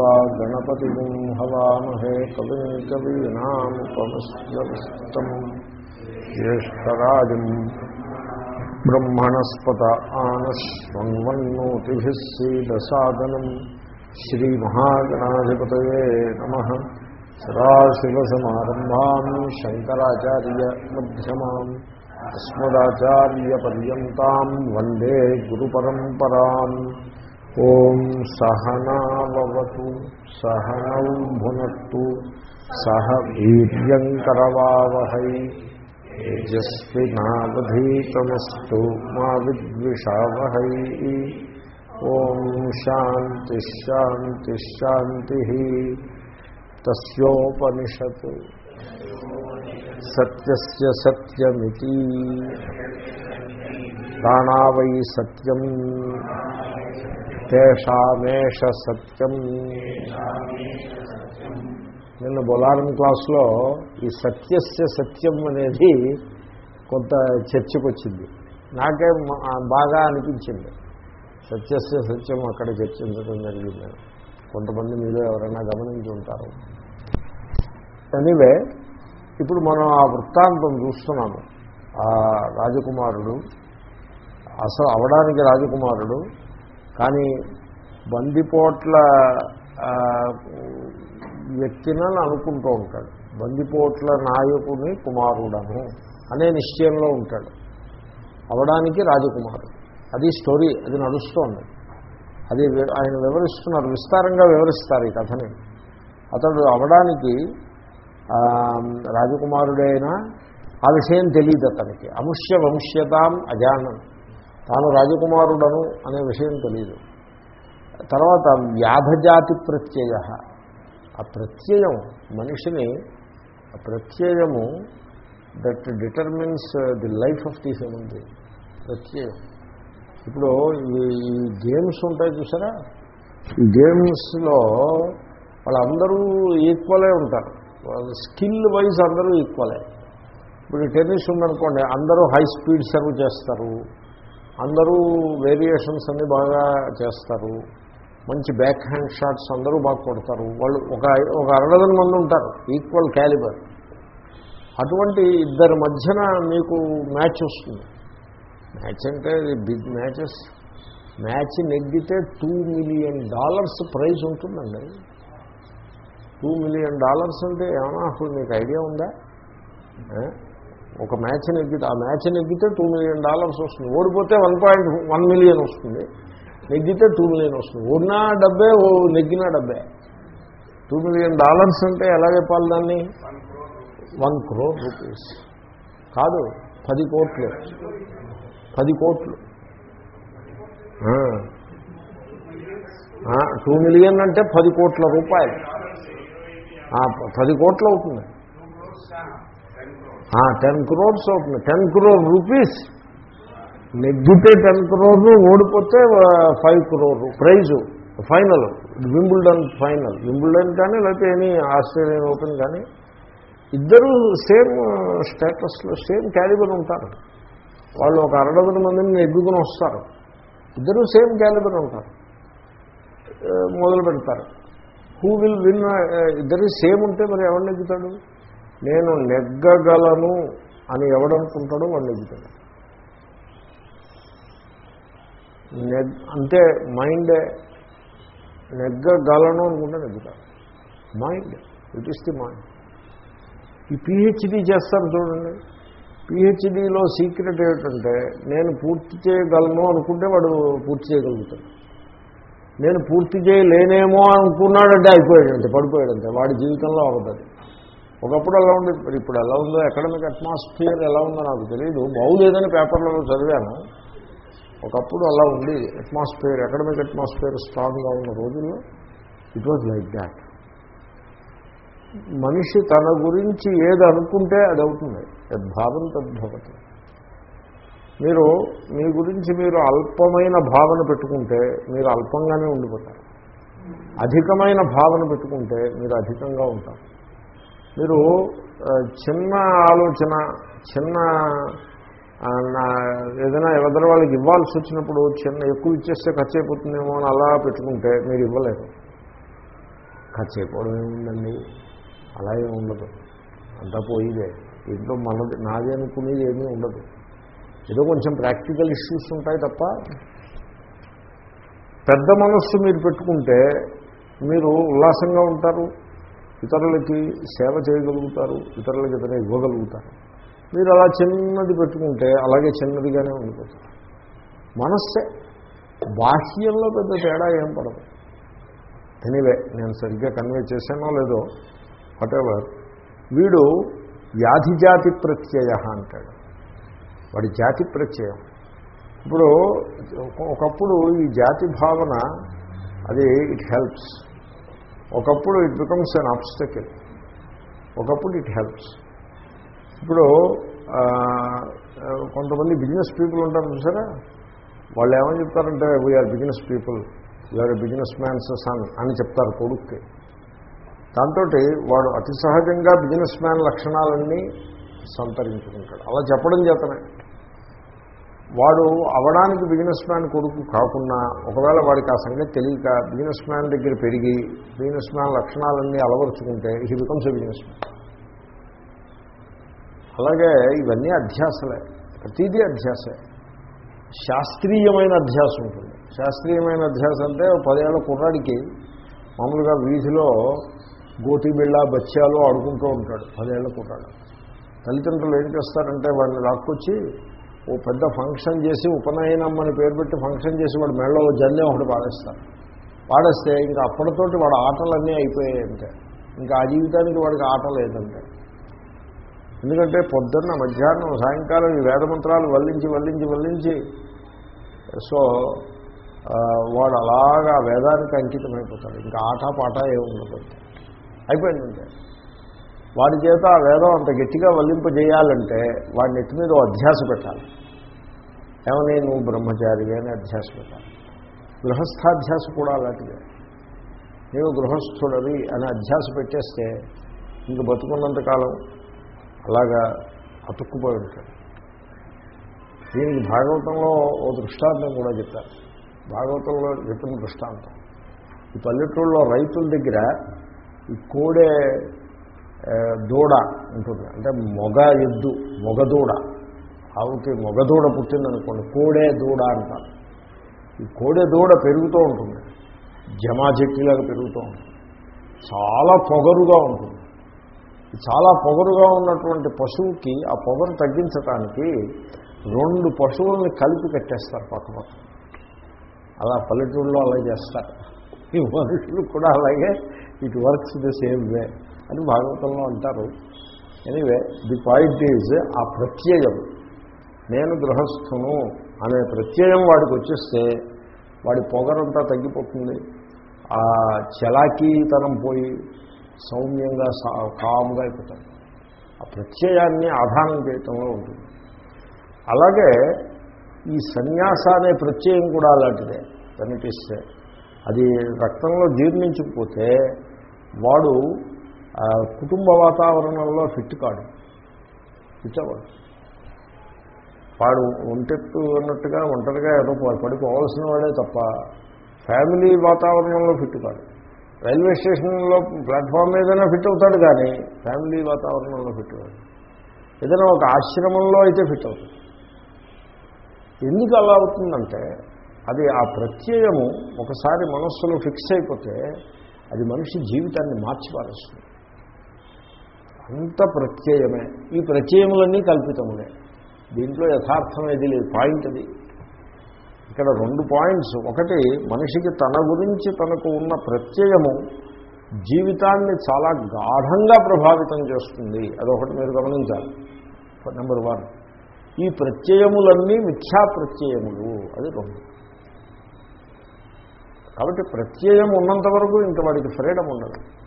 त्वा गणपतिगुं हवामहे कविम् कवीनामुपमस्यवस्तम् ज्येष्ठराजम् ब्रह्मणस्पत आनश्वन्वन्नोतिभिः सीदसादनम् श्रीमहागणाधिपतये नमः सदाशिवसमारम्भाम् शङ्कराचार्यमध्यमाम् अस्मदाचार्यपर्यन्ताम् वन्दे गुरुपरम्पराम् ఓం సహనావతు సహనం భునత్తు సహ వీర్యంకరవావహై తేజస్వి నావధీతమస్తు మా విద్విషావహై. ఓం శాంతిశాంతిశాంతి తస్ోపనిషత్ సత్య సత్యమితి. ప్రాణావై సత్యం. తేషామేష సత్యం. నిన్న బొలారం క్లాస్లో ఈ సత్యస్య సత్యం అనేది కొంత చర్చకు వచ్చింది నాకే బాగా అనిపించింది. సత్యస్య సత్యం అక్కడ చర్చించడం జరిగింది. కొంతమంది మీలో ఎవరైనా గమనించి ఉంటారు. ఎనీవే ఇప్పుడు మనం ఆ వృత్తాంతం చూస్తున్నాము. ఆ రాజకుమారుడు అసలు అవడానికి రాజకుమారుడు కానీ బందిపోట్ల వ్యక్తినని అనుకుంటూ ఉంటాడు. బందిపోట్ల నాయకుని కుమారుడను అనే నిశ్చయంలో ఉంటాడు. అవడానికి రాజకుమారుడు. అది స్టోరీ అది నడుస్తోంది. అది ఆయన వివరిస్తున్నారు విస్తారంగా వివరిస్తారు ఈ కథని. అతడు అవడానికి రాజకుమారుడైనా ఆ విషయం తెలియదు అతనికి. అముష్య వంశ్యతాం అజానం తాను రాజకుమారుడను అనే విషయం తెలియదు తర్వాత వ్యాధజాతి ప్రత్యయ. ఆ ప్రత్యయం మనిషిని ఆ ప్రత్యయము that determines the life of the human being ప్రత్యయం. ఇప్పుడు ఈ గేమ్స్ ఉంటాయి చూసారా? ఈ గేమ్స్లో వాళ్ళందరూ ఈక్వలే ఉంటారు. స్కిల్ వైజ్ అందరూ ఈక్వలే ఇప్పుడు టెన్నిస్ ఉందనుకోండి అందరూ హై స్పీడ్ సర్వ్ చేస్తారు. అందరూ వేరియేషన్స్ అన్నీ బాగా చేస్తారు. మంచి బ్యాక్ హ్యాండ్ షాట్స్ అందరూ బాగా కొడతారు. వాళ్ళు ఒక ఒక అరడదన మంది ఉంటారు ఈక్వల్ క్యాలిబర్ అటువంటి ఇద్దరి మధ్యన మీకు మ్యాచ్ వస్తుంది. మ్యాచ్ అంటే బిగ్ మ్యాచెస్ మ్యాచ్ నెగ్గితే టూ మిలియన్ డాలర్స్ ప్రైజ్ ఉంటుందండి. టూ మిలియన్ డాలర్స్ అంటే ఏమన్నా అసలు మీకు ఐడియా ఉందా? ఒక మ్యాచ్ నెగ్గితే ఆ మ్యాచ్ నెగ్గితే టూ మిలియన్ డాలర్స్ వస్తుంది. ఓడిపోతే వన్ పాయింట్ వన్ మిలియన్ వస్తుంది. నెగ్గితే టూ మిలియన్ వస్తుంది. ఓడినా డబ్బే ఓ నెగ్గినా డబ్బే. టూ మిలియన్ డాలర్స్ అంటే ఎలా చెప్పాలి దాన్ని? వన్ క్రోర్ రూపీస్ కాదు పది కోట్లు. పది కోట్లు. టూ మిలియన్ అంటే పది కోట్ల రూపాయలు. పది కోట్లు అవుతుంది. టెన్ క్రోర్స్ అవుతుంది టెన్ క్రోర్ రూపీస్ నెగ్గితే టెన్ క్రోర్లు ఓడిపోతే five crore prize final Wimbledon final Wimbledon కానీ లేకపోతే ఎనీ ఆస్ట్రేలియన్ ఓపెన్ కానీ ఇద్దరు సేమ్ స్టేటస్లో సేమ్ క్యాలిబర్ ఉంటారు. వాళ్ళు ఒక అరడదన మందిని నెగ్గుకుని వస్తారు. ఇద్దరు సేమ్ క్యాలిబర్ ఉంటారు. మొదలు పెడతారు. హూ విల్ విన్ ఇద్దరు సేమ్ ఉంటే మరి ఎవరు నెగ్గుతాడు? నేను నెగ్గగలను అని ఎవడనుకుంటాడో వాడు నెగ్గుతాడు. నెగ్ అంటే మైండే నెగ్గగలను అనుకుంటే నెగ్గుతాడు. Mind it is the mind ఈ పిహెచ్డీ చేస్తారు చూడండి. పిహెచ్డీలో సీక్రెట్ ఏమిటంటే నేను పూర్తి చేయగలను అనుకుంటే వాడు పూర్తి చేయగలుగుతాడు. నేను పూర్తి చేయలేనేమో అనుకున్నాడంటే అయిపోయాడంటే పడిపోయాడంటే వాడి జీవితంలో అవుతుంది ఒకప్పుడు అలా ఉంది ఇప్పుడు ఎలా ఉందో అకాడమిక్ అట్మాస్ఫియర్ ఎలా ఉందో నాకు తెలియదు బాగులేదని పేపర్లలో చదివాను. ఒకప్పుడు అలా ఉంది అట్మాస్ఫియర్ అకాడమిక్ అట్మాస్ఫియర్ స్ట్రాంగ్గా ఉన్న రోజుల్లో ఇట్ వాజ్ లైక్ దాట్ మనిషి తన గురించి ఏది అనుకుంటే అది అవుతుంది. యద్భావం తద్భవతి. మీరు మీ గురించి మీరు అల్పమైన భావన పెట్టుకుంటే మీరు అల్పంగానే ఉండిపోతారు. అధికమైన భావన పెట్టుకుంటే మీరు అధికంగా ఉంటారు. మీరు చిన్న ఆలోచన చిన్న నా ఏదైనా ఎవరి వాళ్ళకి ఇవ్వాల్సి వచ్చినప్పుడు చిన్న ఎక్కువ ఇచ్చేస్తే ఖర్చు అయిపోతుందేమో అని అలా పెట్టుకుంటే మీరు ఇవ్వలేరు. ఖర్చేపోవడం ఏముందండి? అలాగే ఉండదు. అంతా పోయిదే. దీంట్లో మనది నాది అనుకునేది ఏమీ ఉండదు. ఏదో కొంచెం ప్రాక్టికల్ ఇష్యూస్ ఉంటాయి తప్ప పెద్ద మనస్సు మీరు పెట్టుకుంటే మీరు ఉల్లాసంగా ఉంటారు. ఇతరులకి సేవ చేయగలుగుతారు ఇతరులకి ఇతర ఇవ్వగలుగుతారు. మీరు అలా చిన్నది పెట్టుకుంటే అలాగే చిన్నదిగానే ఉండిపోతారు మనస్సే. బాహ్యంలో పెద్ద తేడా ఏం పడదు. ఎనీవే నేను సరిగ్గా కన్వే చేశానో లేదో వాటెవర్ వీడు వ్యాధిజాతి ప్రత్యయ అంటాడు. వాడి జాతి ప్రత్యయం. ఇప్పుడు ఒకప్పుడు ఈ జాతి భావన అది ఇట్ హెల్ప్స్ ఒకప్పుడు ఇట్ బికమ్స్ అన్ ఆబ్స్టకిల్ ఒకప్పుడు ఇట్ హెల్ప్స్ ఇప్పుడు కొంతమంది బిజినెస్ పీపుల్ ఉంటారు చూసారా? వాళ్ళు ఏమని చెప్తారంటే we are business people we are business man's son అని చెప్తారు కొడుక్కి. దాంతో వాడు అతి సహజంగా బిజినెస్ మ్యాన్ లక్షణాలన్నీ సంతరించుకుంటాడు. అలా చెప్పడం చేతనే. వాడు అవడానికి బిజినెస్ మ్యాన్ కొడుకు కాకుండా ఒకవేళ వాడికి ఆ సంగతి తెలియక బిజినెస్ మ్యాన్ దగ్గర పెరిగి బిజినెస్ మ్యాన్ లక్షణాలన్నీ అలవరుచుకుంటే he becomes a business man అలాగే ఇవన్నీ అధ్యాసలే ప్రతిదీ అధ్యాసే. శాస్త్రీయమైన అధ్యాసం ఉంటుంది. శాస్త్రీయమైన అధ్యాసం అంటే ఓ పదేళ్ళ కుర్రాడికి మామూలుగా వీధిలో గోటి బిళ్ళ బచ్చాలు ఆడుకుంటూ ఉంటాడు పదేళ్ళ కుర్రాడు. తల్లిదండ్రులు ఏం చేస్తారంటే వాడిని లాక్కొచ్చి ఓ పెద్ద ఫంక్షన్ చేసి ఉపనయనం అని పేరు పెట్టి ఫంక్షన్ చేసి వాడు మెళ్ళలో జల్లే ఒకటి పాడేస్తారు. పాడేస్తే ఇంకా అప్పటితోటి వాడు ఆటలన్నీ అయిపోయాయంటే. ఇంకా ఆ జీవితానికి వాడికి ఆట లేదంటే. ఎందుకంటే పొద్దున్న మధ్యాహ్నం సాయంకాలం ఈ వేదమంత్రాలు వల్లించి వల్లించి వల్లించి సో వాడు అలాగా వేదానికి అంకితమైపోతాడు. ఇంకా ఆట పాట ఏముండదు. అయిపోయిందంటే. వాడి చేత ఆ వేదం అంత గట్టిగా వల్లింపజేయాలంటే వాడిని ఎత్తి మీద అధ్యాస పెట్టాలి. ఏమని? నువ్వు బ్రహ్మచారివి అని అధ్యాస పెట్టాలి. గృహస్థాధ్యాస కూడా అలాంటిదే. నీవు గృహస్థుడవి అని అధ్యాస పెట్టేస్తే ఇంక బతుకున్నంతకాలం అలాగా అతుక్కుపోయి ఉంటాడు. దీనికి భాగవతంలో ఓ దృష్టాంతం కూడా చెప్పారు. భాగవతంలో చెప్పిన దృష్టాంతం. ఈ పల్లెటూళ్ళలో రైతుల దగ్గర ఈ కోడే దూడ ఉంటుంది అంటే మొగ ఎద్దు మొగదూడ ఆవుకి మొగదూడ పుట్టిందనుకోండి కోడే దూడ అంటారు. ఈ కోడే దూడ పెరుగుతూ ఉంటుంది. జమా చెట్టులాగా పెరుగుతూ ఉంటుంది. చాలా పొగరుగా ఉంటుంది. చాలా పొగరుగా ఉన్నటువంటి పశువుకి ఆ పొగరు తగ్గించటానికి రెండు పశువుల్ని కలిపి కట్టేస్తారు పక్క పక్క అలా పల్లెటూరులో అలా చేస్తారు. ఈ మనుషులు కూడా అలాగే. It works the same way అని భాగవతంలో అంటారు. ఎనీవే ది పాయింట్ ఈజ్ ఆ ప్రత్యయం. నేను గృహస్థును అనే ప్రత్యయం వాడికి వచ్చేస్తే వాడి పొగరంతా తగ్గిపోతుంది. ఆ చలాకీతనం పోయి సౌమ్యంగా సా- కామ్గా అయిపోతాడు. ఆ ప్రత్యయాన్ని ఆధానం చేయటంలో ఉంటుంది. అలాగే ఈ సన్యాస అనే ప్రత్యయం కూడా అలాంటిదే. కనిపిస్తే అది రక్తంలో జీర్ణించకపోతే వాడు కుటుంబ వాతావరణంలో ఫిట్ కాడు. ఫిట్ అవ్వడు. వాడు ఒంటెత్తు అన్నట్టుగా ఒంటరిగా ఏదో పడిపోవాల్సిన వాడే తప్ప ఫ్యామిలీ వాతావరణంలో ఫిట్ కాడు. రైల్వే స్టేషన్లో ప్లాట్ఫామ్ ఏదైనా ఫిట్ అవుతాడు కానీ ఫ్యామిలీ వాతావరణంలో ఫిట్ కాదు ఏదైనా ఒక ఆశ్రమంలో అయితే ఫిట్ అవుతుంది ఎందుకు అలా అవుతుందంటే అది ఆ ప్రత్యయము ఒకసారి మనస్సులో ఫిక్స్ అయిపోతే అది మనిషి జీవితాన్ని మార్చిపారేస్తుంది. అంత ప్రత్యయమే. ఈ ప్రత్యయములన్నీ కల్పితములే. దీంట్లో యథార్థం ఏది లేదు. పాయింట్ అది. ఇక్కడ రెండు పాయింట్స్. ఒకటి మనిషికి తన గురించి తనకు ఉన్న ప్రత్యయము జీవితాన్ని చాలా గాఢంగా ప్రభావితం చేస్తుంది. అదొకటి మీరు గమనించాలి. నెంబర్ వన్ ఈ ప్రత్యయములన్నీ మిథ్యా ప్రత్యయములు. అది రెండు. కాబట్టి ప్రత్యయం ఉన్నంత వరకు ఇంక వాడికి ఫ్రీడమ్ ఉండదు.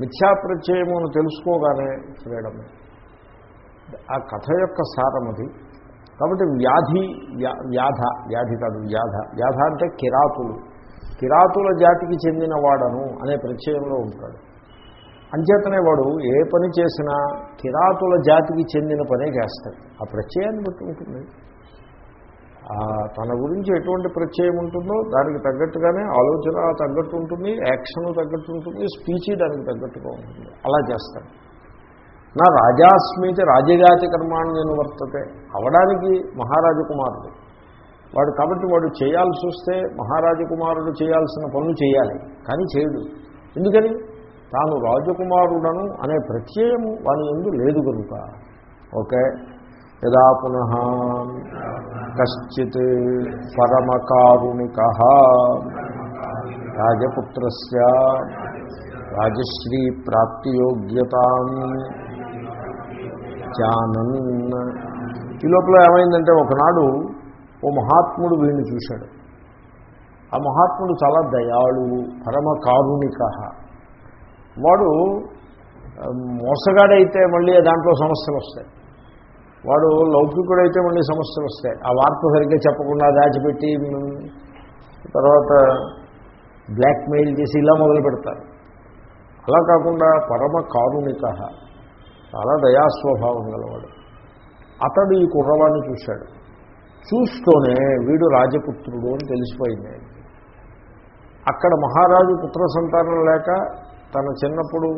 మిథ్యా అని తెలుసుకోగానే ఫ్రీడమ్ ఆ కథ యొక్క సారం అది. కాబట్టి వ్యాధి వ్యాధ వ్యాధి కాదు వ్యాధ. వ్యాధ అంటే కిరాతులు. కిరాతుల జాతికి చెందిన వాడను అనే ప్రత్యయంలో ఉంటాడు. అంచేతనే వాడు ఏ పని చేసినా కిరాతుల జాతికి చెందిన పనే చేస్తాడు. ఆ ప్రత్యయాన్ని బట్టి ఉంటుంది. తన గురించి ఎటువంటి ప్రత్యయం ఉంటుందో దానికి తగ్గట్టుగానే ఆలోచన తగ్గట్టు ఉంటుంది యాక్షన్ తగ్గట్టు ఉంటుంది స్పీచ్ దానికి తగ్గట్టుగా ఉంటుంది. అలా చేస్తాడు. నా రాజాస్మితి రాజజాతి కర్మాణ్యను వర్తతే. అవడానికి మహారాజకుమారుడు. వాడు కాబట్టి వాడు చేయాల్సి వస్తే మహారాజకుమారుడు చేయాల్సిన పనులు చేయాలి కానీ చేయడు. ఎందుకని? తాను రాజకుమారుడను అనే ప్రత్యయము వాని ఎందు లేదు కనుక. ఓకే? యదా పునః కశ్చిత్ పరమకారుణిక రాజపుత్ర రాజశ్రీ ప్రాప్తియోగ్యత జానన్. ఈ లోపల ఏమైందంటే ఒకనాడు ఓ మహాత్ముడు వీడిని చూశాడు. ఆ మహాత్ముడు చాలా దయాళువు పరమకారుణిక. వాడు మోసగాడైతే మళ్ళీ దాంట్లో సమస్యలు వస్తాయి. వాడు లౌకికుడైతే మళ్ళీ సమస్యలు వస్తాయి. ఆ వార్త సరిగ్గా చెప్పకుండా దాచిపెట్టి తర్వాత బ్లాక్మెయిల్ చేసి ఇలా మొదలు పెడతారు. అలా కాకుండా పరమ కారుణిక చాలా దయాస్వభావం గలవాడు. అతడు ఈ కుర్రవాడిని చూశాడు. చూస్తూనే వీడు రాజపుత్రుడు అని తెలిసిపోయింది అక్కడ మహారాజు పుత్ర సంతానం లేక తన చిన్నప్పుడు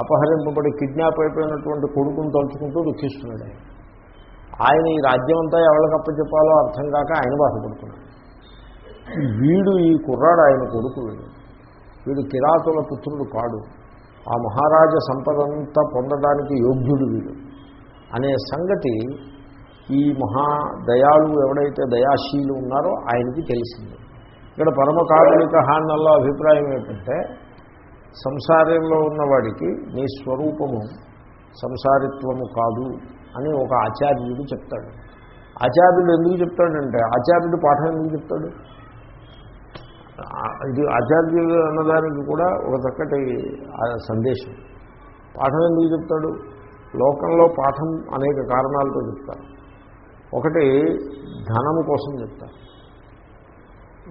అపహరింపబడి కిడ్నాప్ అయిపోయినటువంటి కొడుకును తలుచుకుంటూ దుఃఖిస్తున్నాడు ఆయన ఈ రాజ్యం అంతా ఎవరికి అప్పచెప్పాలో అర్థం కాక ఆయన బాధపడుతున్నాడు వీడు ఈ కుర్రాడు ఆయన కొడుకు వీడు. వీడు కిరాతుల పుత్రుడు కాడు. ఆ మహారాజ సంపదంతా పొందడానికి యోగ్యుడు వీడు. అనే సంగతి ఈ మహా దయాలు ఎవడైతే దయాశీలు ఉన్నారో ఆయనకి తెలిసింది. ఇక్కడ పరమకారుణిక హాన్నల్లో అభిప్రాయం ఏంటంటే సంసారంలో ఉన్నవాడికి నీ స్వరూపము సంసారిత్వము కాదు. అని ఒక ఆచార్యుడు చెప్తాడు. ఆచార్యుడు ఎందుకు చెప్తాడంటే ఆచార్యుడు పాఠం ఎందుకు చెప్తాడు? ఇది ఆచార్యుడు అన్నదానికి కూడా ఒక చక్కటి సందేశం. పాఠం ఎందుకు చెప్తాడు? లోకంలో పాఠం అనేక కారణాలతో చెప్తారు. ఒకటి ధనము కోసం చెప్తారు.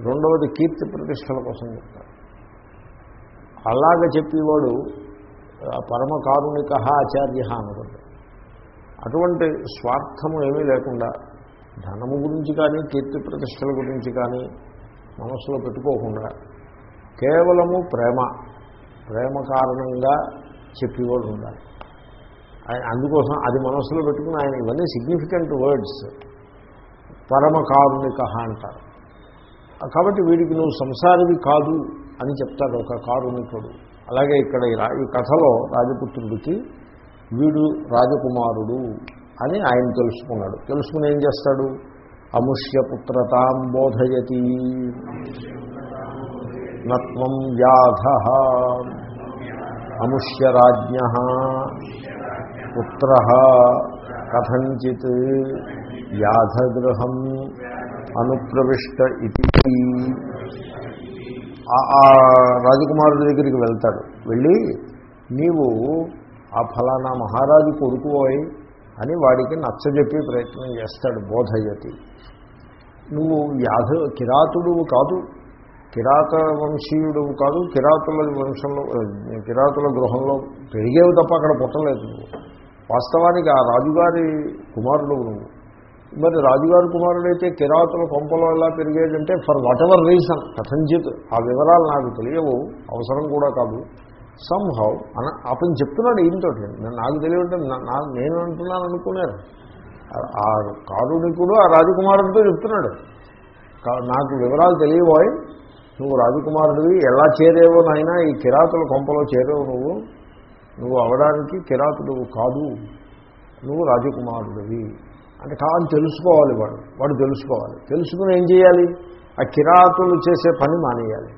రెండవది కీర్తి ప్రతిష్టల కోసం చెప్తారు. అలాగ చెప్పేవాడు పరమకారుణిక ఆచార్య అనుకోండి అటువంటి స్వార్థము ఏమీ లేకుండా ధనము గురించి కానీ కీర్తి ప్రతిష్టల గురించి కానీ మనసులో పెట్టుకోకుండా కేవలము ప్రేమ ప్రేమ కారణంగా చెప్పేవాడు ఉండాలి. ఆయన అందుకోసం అది మనసులో పెట్టుకుని ఆయన ఇవన్నీ సిగ్నిఫికెంట్ వర్డ్స్ పరమకారుణిక అంటారు కాబట్టి వీడికి నువ్వు సంసారివి కాదు అని చెప్తాడు ఒక కారుణికుడు. అలాగే ఇక్కడ ఈ రా- ఈ కథలో రాజపుత్రుడికి వీడు రాజకుమారుడు అని ఆయన తెలుసుకున్నాడు. తెలుసుకుని ఏం చేస్తాడు? అముష్యపుత్రతాం బోధయతి నత్వం వ్యాధ. అముష్యరాజ్ఞ. పుత్ర. కథంచిత్ వ్యాధగృహం అనుప్రవిష్ట ఇది ఆ- రాజకుమారుడి దగ్గరికి వెళ్తాడు. వెళ్ళి నీవు ఆ ఫలానా మహారాజు కొడుకుపోయి అని వాడికి నచ్చజెప్పి ప్రయత్నం చేస్తాడు బోధయతి. నువ్వు వ్యాధ కిరాతుడు కాదు కిరాత వంశీయుడు కాదు కిరాతుల వంశంలో కిరాతుల గృహంలో పెరిగేవి తప్ప అక్కడ పుట్టలేదు నువ్వు. వాస్తవానికి ఆ రాజుగారి కుమారుడు నువ్వు. మరి రాజుగారి కుమారుడైతే కిరాతుల కొంపలో ఎలా పెరిగేదంటే ఫర్ వాట్ ఎవర్ రీజన్ కథంజిత్ ఆ వివరాలు నాకు తెలియవు అవసరం కూడా కాదు. సంహౌ అన అతను చెప్తున్నాడు ఏంటో నాకు తెలియటం నేను అంటున్నాను అనుకున్నారు ఆ- ఆ కారుణికుడు ఆ రాజకుమారుడితో చెప్తున్నాడు. నాకు వివరాలు తెలియబోయి. నువ్వు రాజకుమారుడివి. ఎలా చేరేవో నాయనా? ఈ కిరాతుల కొంపలో చేరేవు నువ్వు. నువ్వు అవడానికి కిరాతుడు కాదు. నువ్వు రాజకుమారుడివి. అంటే కాదు తెలుసుకోవాలి వాడు. వాడు తెలుసుకోవాలి. తెలుసుకుని ఏం చేయాలి? ఆ కిరాతులు చేసే పని మానేయాలి.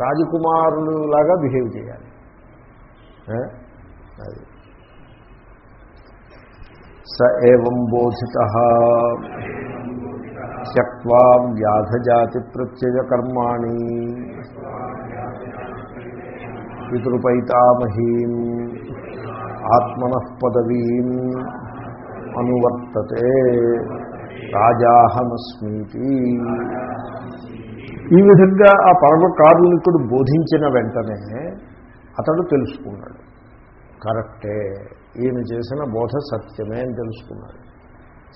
రాజకుమారులు లాగా బిహేవ్ చేయాలి. అది. స ఏం బోధిత. త్యక్వా వ్యాధజాతి ప్రత్యయకర్మాణి. పితృపైతామహీం. ఆత్మన పదవీం. అనువర్తతే. రాజాహమస్మీతి. ఈ విధంగా ఆ పరమ కారుణికుడు బోధించిన వెంటనే అతడు తెలుసుకున్నాడు. కరెక్టే. ఈయన చేసిన బోధ సత్యమే అని తెలుసుకున్నాడు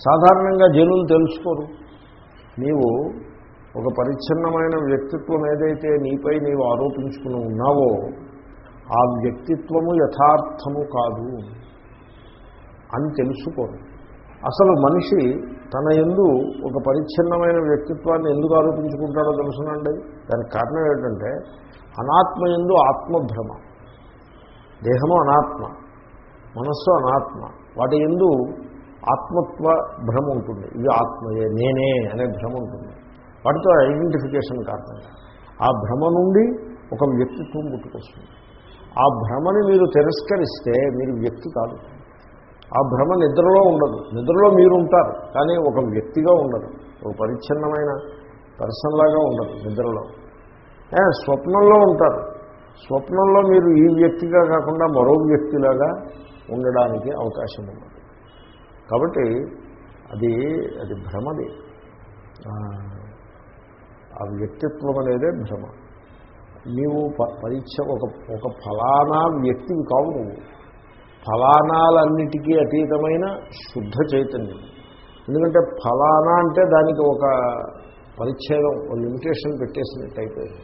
సాధారణంగా జనులు తెలుసుకోరు. నీవు ఒక పరిచ్ఛిన్నమైన వ్యక్తిత్వం ఏదైతే నీపై నీవు ఆరోపించుకుని ఉన్నావో ఆ వ్యక్తిత్వము యథార్థము కాదు అని తెలుసుకోరు. అసలు మనిషి తన ఎందు ఒక పరిచ్ఛిన్నమైన వ్యక్తిత్వాన్ని ఎందుకు ఆరోపించుకుంటాడో తెలుసునండి? దానికి కారణం ఏంటంటే అనాత్మ ఎందు ఆత్మభ్రమ. దేహము అనాత్మ మనస్సు అనాత్మ వాటి ఎందు ఆత్మత్వ భ్రమ ఉంటుంది. ఇవి ఆత్మయే నేనే అనే భ్రమ ఉంటుంది. వాటితో ఐడెంటిఫికేషన్ కారణంగా ఆ భ్రమ నుండి ఒక వ్యక్తిత్వం పుట్టుకొస్తుంది. ఆ భ్రమని మీరు తిరస్కరిస్తే మీరు వ్యక్తి కాదు. ఆ భ్రమ నిద్రలో ఉండదు. నిద్రలో మీరు ఉంటారు కానీ ఒక వ్యక్తిగా ఉండదు. ఒక పరిచ్ఛిన్నమైన పర్సన్లాగా ఉండదు నిద్రలో. స్వప్నంలో ఉంటారు. స్వప్నంలో మీరు ఈ వ్యక్తిగా కాకుండా మరో వ్యక్తిలాగా ఉండడానికి అవకాశం ఉన్నది. కాబట్టి అది అది భ్రమది. ఆ, వ్యక్తిత్వం అనేదే భ్రమ. నీవు ప- పరీక్ష ఒక ఒక ఫలానా వ్యక్తివి కావు నువ్వు. ఫలానాలన్నిటికీ అతీతమైన శుద్ధ చైతన్యం. ఎందుకంటే ఫలానా అంటే దానికి ఒక పరిచ్ఛేదం ఒక లిమిటేషన్ పెట్టేసినట్టు అయిపోయింది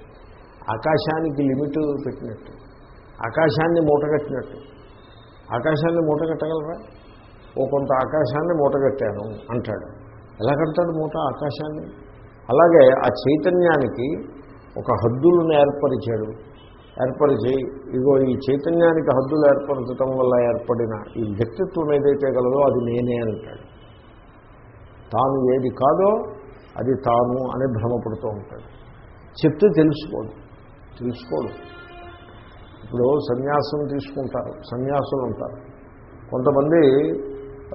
ఆకాశానికి లిమిట్ పెట్టినట్టు. ఆకాశాన్ని మూటగట్టినట్టు ఆకాశాన్ని మూటగట్టగలరా ఓ కొంత ఆకాశాన్ని మూటగట్టాను అంటాడు. ఎలా కడతాడు మూట ఆకాశాన్ని? అలాగే ఆ చైతన్యానికి ఒక హద్దులను ఏర్పరిచాడు. ఏర్పరిచి ఇగో ఈ చైతన్యానికి హద్దులు ఏర్పరచడం వల్ల ఏర్పడిన ఈ వ్యక్తిత్వం ఏదైతే గలదో అది నేనే అంటాడు. తాను ఏది కాదో అది తాను అని భ్రమపడుతూ ఉంటాడు. చెప్తే తెలుసుకోండి. తెలుసుకోడు ఇప్పుడు సన్యాసం తీసుకుంటారు సన్యాసులు ఉంటారు కొంతమంది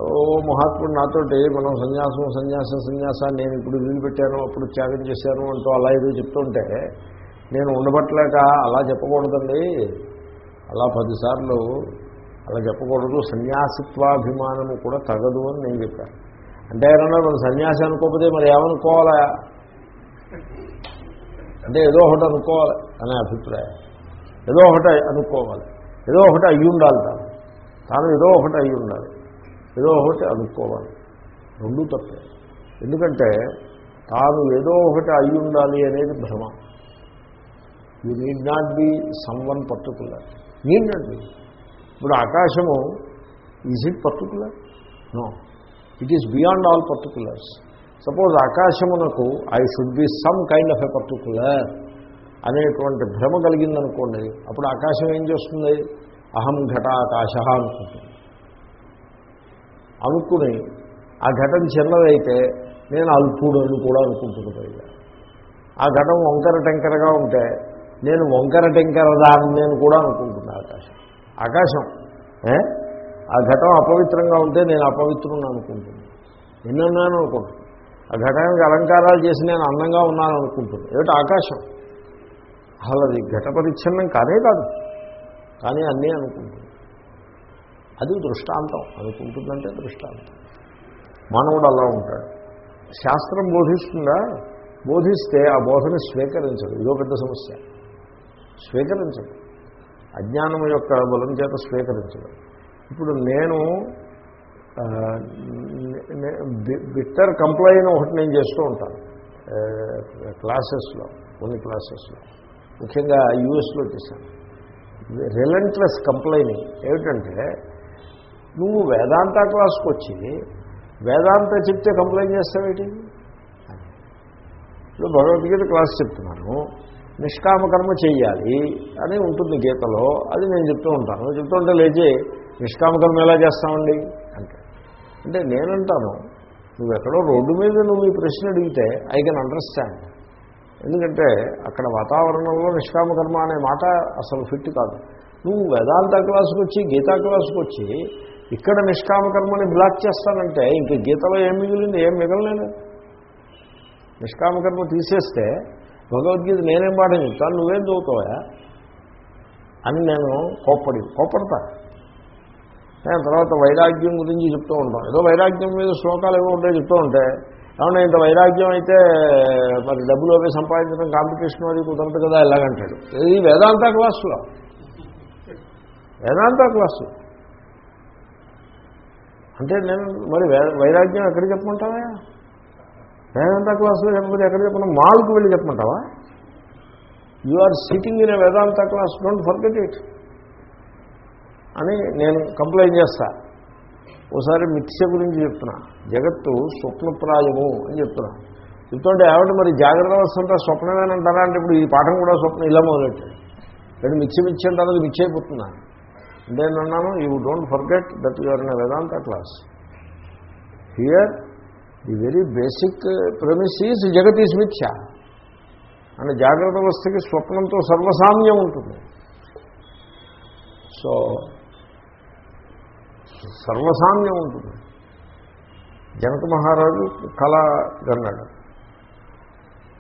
ఓ మహాత్ముడు నాతోటి మనం సన్యాసం సన్యాసం సన్యాసాన్ని నేను ఇప్పుడు వదిలిపెట్టాను అప్పుడు త్యాగం చేశాను అంటూ అలా ఏదో చెప్తుంటే నేను ఉండబట్టలేక అలా చెప్పకూడదండి. అలా పదిసార్లు అలా చెప్పకూడదు. సన్యాసిత్వాభిమానము కూడా తగదు అని నేను చెప్పాను. అంటే ఏమన్నా మనం సన్యాసి అనుకోకపోతే మరి ఏమనుకోవాలా? అంటే ఏదో ఒకటి అనుకోవాలి అనే అభిప్రాయం. ఏదో ఒకటి అనుకోవాలి. ఏదో ఒకటి అయ్యి ఉండాలి తాను. తాను ఏదో ఒకటి అయ్యి ఉండాలి. ఏదో ఒకటి అనుకోవాలి. రెండూ తప్పే. ఎందుకంటే తాను ఏదో ఒకటి అయ్యి ఉండాలి అనేది భ్రమ. You need not be someone particular. Need not be. ఇప్పుడు ఆకాశము is it particular? No. It is beyond all particulars. Suppose ఆకాశమునకు I should be some kind of a particular అనేటువంటి భ్రమ కలిగిందనుకోండి అప్పుడు ఆకాశం ఏం చేస్తుంది? అహం ఘటాకాశ అనుకుంటుంది. అనుకుని ఆ ఘటన చిన్నదైతే నేను అల్పుడు అని కూడా అనుకుంటుంది పైగా. ఆ ఘటం వంకర టెంకరగా ఉంటే నేను వంకర టెంకర దాన్ని నేను కూడా అనుకుంటున్నా ఆకాశం. ఆకాశం ఆ ఘటం అపవిత్రంగా ఉంటే నేను అపవిత్రుని అనుకుంటున్నాను నిన్నన్నాను అనుకుంటున్నాను ఆ ఘటానికి అలంకారాలు చేసి నేను అందంగా ఉన్నాను అనుకుంటుంది. ఏమిటి ఆకాశం? అసలు అది ఘట పరిచ్ఛిన్నం కానే కాదు. కానీ అన్నీ అనుకుంటుంది. అది దృష్టాంతం. అనుకుంటుందంటే దృష్టాంతం. మానవుడు అలా ఉంటాడు. శాస్త్రం బోధిస్తుందా? బోధిస్తే ఆ బోధన స్వీకరించడు. ఇదో పెద్ద సమస్య. స్వీకరించడు. అజ్ఞానం యొక్క బలం చేత స్వీకరించడు. ఇప్పుడు నేను బిట్టర్ కంప్లైన్ ఒకటి నేను చేస్తూ ఉంటాను. క్లాసెస్లో కొన్ని క్లాసెస్లో. ముఖ్యంగా యూఎస్లో చేశాను. రిలెంట్లెస్ కంప్లైనింగ్ ఏమిటంటే నువ్వు వేదాంత క్లాస్కి వచ్చి వేదాంత చెప్తే కంప్లైంట్ చేస్తావేటి ఇప్పుడు భగవద్గీత క్లాస్ చెప్తున్నాను నిష్కామకర్మ చెయ్యాలి అని ఉంటుంది గీతలో అది నేను చెప్తూ ఉంటాను. చెప్తూ ఉంటే లేచి నిష్కామకర్మ ఎలా చేస్తామండి? అంటే నేనంటాను నువ్వు ఎక్కడో రోడ్డు మీద నువ్వు ఈ ప్రశ్న అడిగితే ఐ కెన్ అండర్స్టాండ్ ఎందుకంటే అక్కడ వాతావరణంలో నిష్కామకర్మ అనే మాట అసలు ఫిట్ కాదు. నువ్వు వేదాంత క్లాసుకు వచ్చి గీతా క్లాసుకు వచ్చి ఇక్కడ నిష్కామకర్మని బ్లాక్ చేస్తానంటే ఇంక గీతలో ఏం మిగిలింది ఏం మిగలలేదు. నిష్కామకర్మ తీసేస్తే భగవద్గీత నేనేం పాఠం చెప్తాను నువ్వేం చదువుతావా అని నేను కోప్పడి కోప్పడతాను. తర్వాత వైరాగ్యం గురించి చెప్తూ ఉంటాం. ఏదో వైరాగ్యం మీద శ్లోకాలు ఏవో ఉంటాయి చెప్తూ ఉంటే ఏమన్నా ఇంత వైరాగ్యం అయితే మరి డబ్బులు అవి సంపాదించడం కాంపిటీషన్ అది కుదరదు కదా ఎలాగంటాడు. ఇది వేదాంత క్లాసులో. వేదాంత క్లాసు. అంటే నేను మరి వైరాగ్యం ఎక్కడ చెప్పమంటావా? వేదాంత క్లాసులో చెప్పకపోతే ఎక్కడ చెప్పిన మాల్కి వెళ్ళి చెప్పమంటావా? You are sitting in a Vedanta class don't forget it అని నేను కంప్లైంట్ చేస్తా. ఓసారి మిథ్య గురించి చెప్తున్నా. జగత్తు స్వప్నప్రాయము అని చెప్తున్నా. చెప్తుంటే ఏమంటే మరి జాగ్రత్త అవస్థ అంతా స్వప్నమేనంటారా అంటే ఇప్పుడు ఈ పాఠం కూడా స్వప్నం ఇలా మొదలెట్టాడు రెండు మిథ్య మిథ్య అంటారు అది మిథ్య అయిపోతున్నా. అంటే నేను అన్నాను you don't forget that your in Vedanta class here the very basic premise is జగత్ ఈజ్ మిథ్య. అంటే జాగ్రత్త అవస్థకి స్వప్నంతో సర్వసామ్యం ఉంటుంది. సో సర్వసామ్యం ఉంటుంది. జనక మహారాజు కళ గన్నాడు.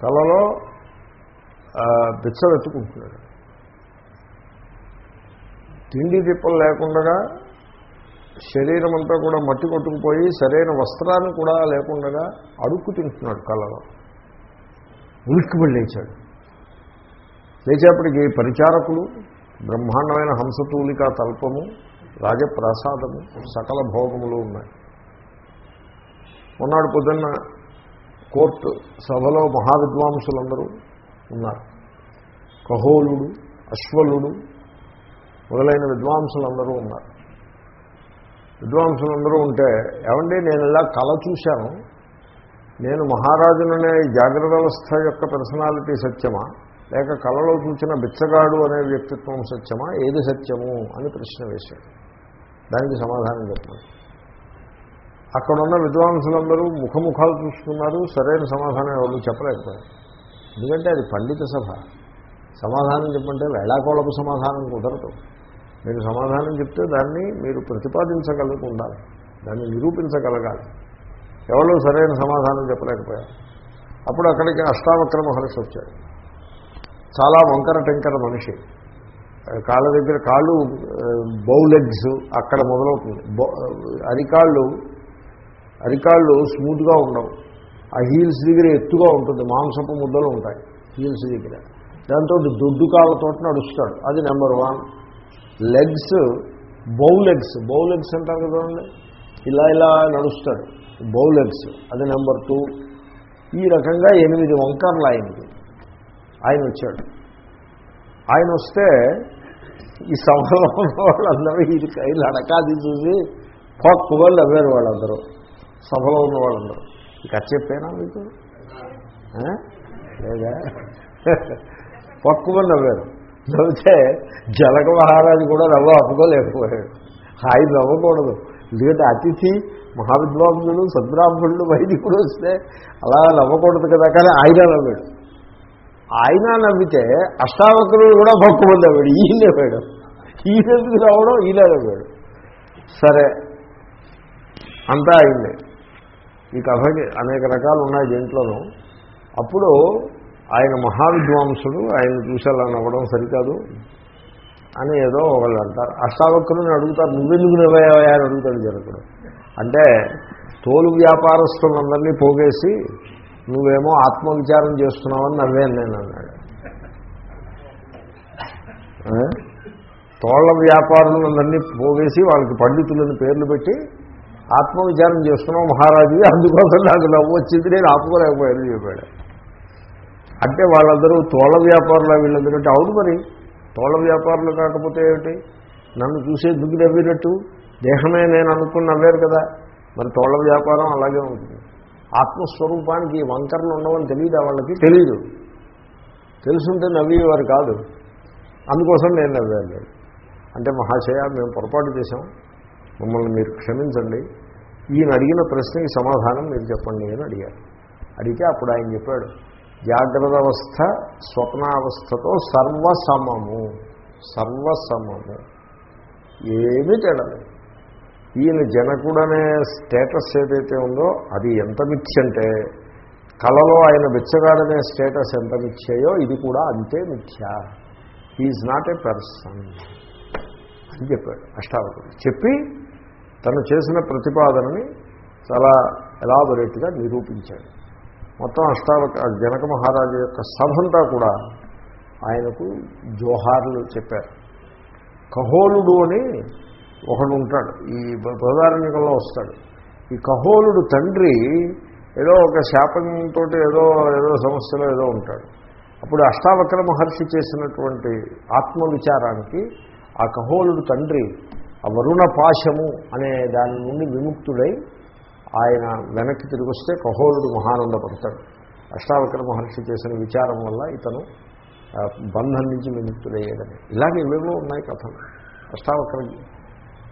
కళలో బిచ్చవెత్తుకుంటున్నాడు తిండి తిప్పలు లేకుండా శరీరం అంతా కూడా మట్టి కొట్టుకుపోయి సరైన వస్త్రాన్ని కూడా లేకుండా అడుక్కు తింటున్నాడు కళలో. ఉలిక్కిపడి లేచాడు. లేచేపటికి పరిచారకులు బ్రహ్మాండమైన హంసతూలిక తల్పము రాజప్రాసాదము సకల భోగములు ఉన్నాయి. ఉన్నాడు పొద్దున్న కోర్టు సభలో మహావిద్వాంసులందరూ ఉన్నారు. కహోలుడు అశ్వలుడు మొదలైన విద్వాంసులందరూ ఉన్నారు. విద్వాంసులందరూ ఉంటే ఏమండి నేను ఇలా కళ చూశాను. నేను మహారాజుననే జాగ్రత్త అవస్థ యొక్క పర్సనాలిటీ సత్యమా? లేక కళలో చూసిన బిచ్చగాడు అనే వ్యక్తిత్వం సత్యమా? ఏది సత్యము? అని ప్రశ్న వేశాడు. దానికి సమాధానం చెప్పాను అక్కడున్న విద్వాంసులందరూ ముఖముఖాలు చూసుకున్నారు సరైన సమాధానం ఎవరు చెప్పలేకపోయారు. ఎందుకంటే అది పండిత సభ. సమాధానం చెప్పంటే వేళాకోళపు సమాధానం కుదరదు. మీరు సమాధానం చెప్తే దాన్ని మీరు ప్రతిపాదించగలిగి ఉండాలి దాన్ని నిరూపించగలగాలి. ఎవరు సరైన సమాధానం చెప్పలేకపోయారు. అప్పుడు అక్కడికి అష్టావక్ర మహర్షి వచ్చాడు. చాలా వంకర టెంకర మనిషి. కాళ్ళ దగ్గర కాళ్ళు బౌలెగ్స్ అక్కడ మొదలవుతుంది. అరికాళ్ళు అరికాళ్ళు స్మూత్గా ఉండవు. ఆ హీల్స్ దగ్గర ఎత్తుగా ఉంటుంది. మాంసపు ముద్దలు ఉంటాయి హీల్స్ దగ్గర. దాంతో దొడ్డు కాళ్ళతో నడుస్తాడు. అది number one legs bowlegs legs అంటారు కదండి ఇలా ఇలా నడుస్తాడు. బౌలెగ్స్ అది నెంబర్ టూ ఈ రకంగా ఎనిమిది వంకర్లు ఆయనకి. ఆయన వచ్చాడు. ఆయన వస్తే ఈ సభలో ఉన్న వాళ్ళందరూ ఇది కైలు అడకాది చూసి వాళ్ళు అవ్వారు వాళ్ళందరూ. సభలో ఉన్న వాళ్ళందరూ. ఇక చెప్పేనా మీకు? లేదా? పక్కుమని నవ్వారు. నవ్వితే జలక మహారాజు కూడా నవ్వ అప్పుకోలేకపోయాడు హాయి నవ్వకూడదు. ఎందుకంటే అతిథి మహావిద్వాంసులు సద్బ్రాహ్మణులు వైదికుడు వస్తే అలా నవ్వకూడదు కదా కానీ ఆయన నవ్వాడు. ఆయన నవ్వితే అష్టావక్రులు కూడా పక్కుమని నవ్వాడు ఈయన నవ్వాడు ఈయనకు రావడం? ఈయన నవ్వాడు సరే. అంతా అయింది. ఈ కథకి అనేక రకాలు ఉన్నాయి దీంట్లోనూ. అప్పుడు ఆయన మహావిద్వాంసుడు ఆయన చూసి అలా నవ్వడం సరికాదు అని ఏదో వాళ్ళు అంటారు. అష్టావక్రుని అడుగుతారు. నువ్వెందుకు నవ్వాయా అని అడుగుతాడు జనకుడు. అంటే తోలు వ్యాపారస్తులందరినీ పోగేసి నువ్వేమో ఆత్మవిచారం చేస్తున్నావని నవ్వాను నేను అన్నాడు. తోళ్ళ వ్యాపారులందరినీ పోగేసి వాళ్ళకి పండితులని పేర్లు పెట్టి ఆత్మవిచారం చేస్తున్నావు మహారాజు అందుకోసం నాకు నవ్వు వచ్చింది నేను ఆపుకోలేకపోయాను చెప్పాడు. అంటే వాళ్ళందరూ తోళ వ్యాపారులు వీళ్ళందరూ అంటే అవును మరి తోళ వ్యాపారులు కాకపోతే ఏమిటి? నన్ను చూసే దుగ్గు నవ్వినట్టు దేహమే నేను అనుకుని నవ్వారు కదా. మరి తోళ వ్యాపారం అలాగే ఉంటుంది. ఆత్మస్వరూపానికి వంకరలు ఉండవని తెలియదు వాళ్ళకి? తెలీదు. తెలుసుంటే నవ్వేవారు కాదు. అందుకోసం నేను నవ్వాను. అంటే మహాశయ మేము పొరపాటు చేశాం. మమ్మల్ని మీరు క్షమించండి. ఈయన అడిగిన ప్రశ్నకి సమాధానం మీరు చెప్పండి అని అడిగారు. అడిగితే అప్పుడు ఆయన చెప్పాడు జాగ్రత్త అవస్థ స్వప్నావస్థతో సర్వసమము. సర్వసమము. ఏమీ తేడలేదు ఈయన జనకుడనే స్టేటస్ ఏదైతే ఉందో అది ఎంత మిథ్యంటే కళలో ఆయన బిచ్చగాడనే స్టేటస్ ఎంత మిథ్యయో ఇది కూడా అంతే మిథ్య. ఈజ్ నాట్ ఏ పర్సన్ అని చెప్పాడు అష్టావకుడు. చెప్పి తను చేసిన ప్రతిపాదనని చాలా ఎలాబొరేట్గా నిరూపించాడు. మొత్తం అష్టావక జనక మహారాజు యొక్క సభంతా కూడా ఆయనకు జోహార్లు చెప్పారు. కహోలుడు అని ఒకడు ఉంటాడు ఈ బృహదారణ్యకంలో వస్తాడు. ఈ కహోలుడు తండ్రి ఏదో ఒక శాపంతో ఏదో ఏదో సమస్యలో ఏదో ఉంటాడు. అప్పుడు అష్టావక్ర మహర్షి చేసినటువంటి ఆత్మవిచారానికి ఆ కహోలుడు తండ్రి ఆ వరుణ పాశము అనే దాని నుండి విముక్తుడై ఆయన వెనక్కి తిరిగి వస్తే కహోలుడు మహానందపడతాడు. అష్టావక్ర మహర్షి చేసిన విచారం వల్ల ఇతను బంధం నుంచి విముక్తుడయ్యాడని. ఇలాగే ఇవేవో ఉన్నాయి కథలు. అష్టావక్ర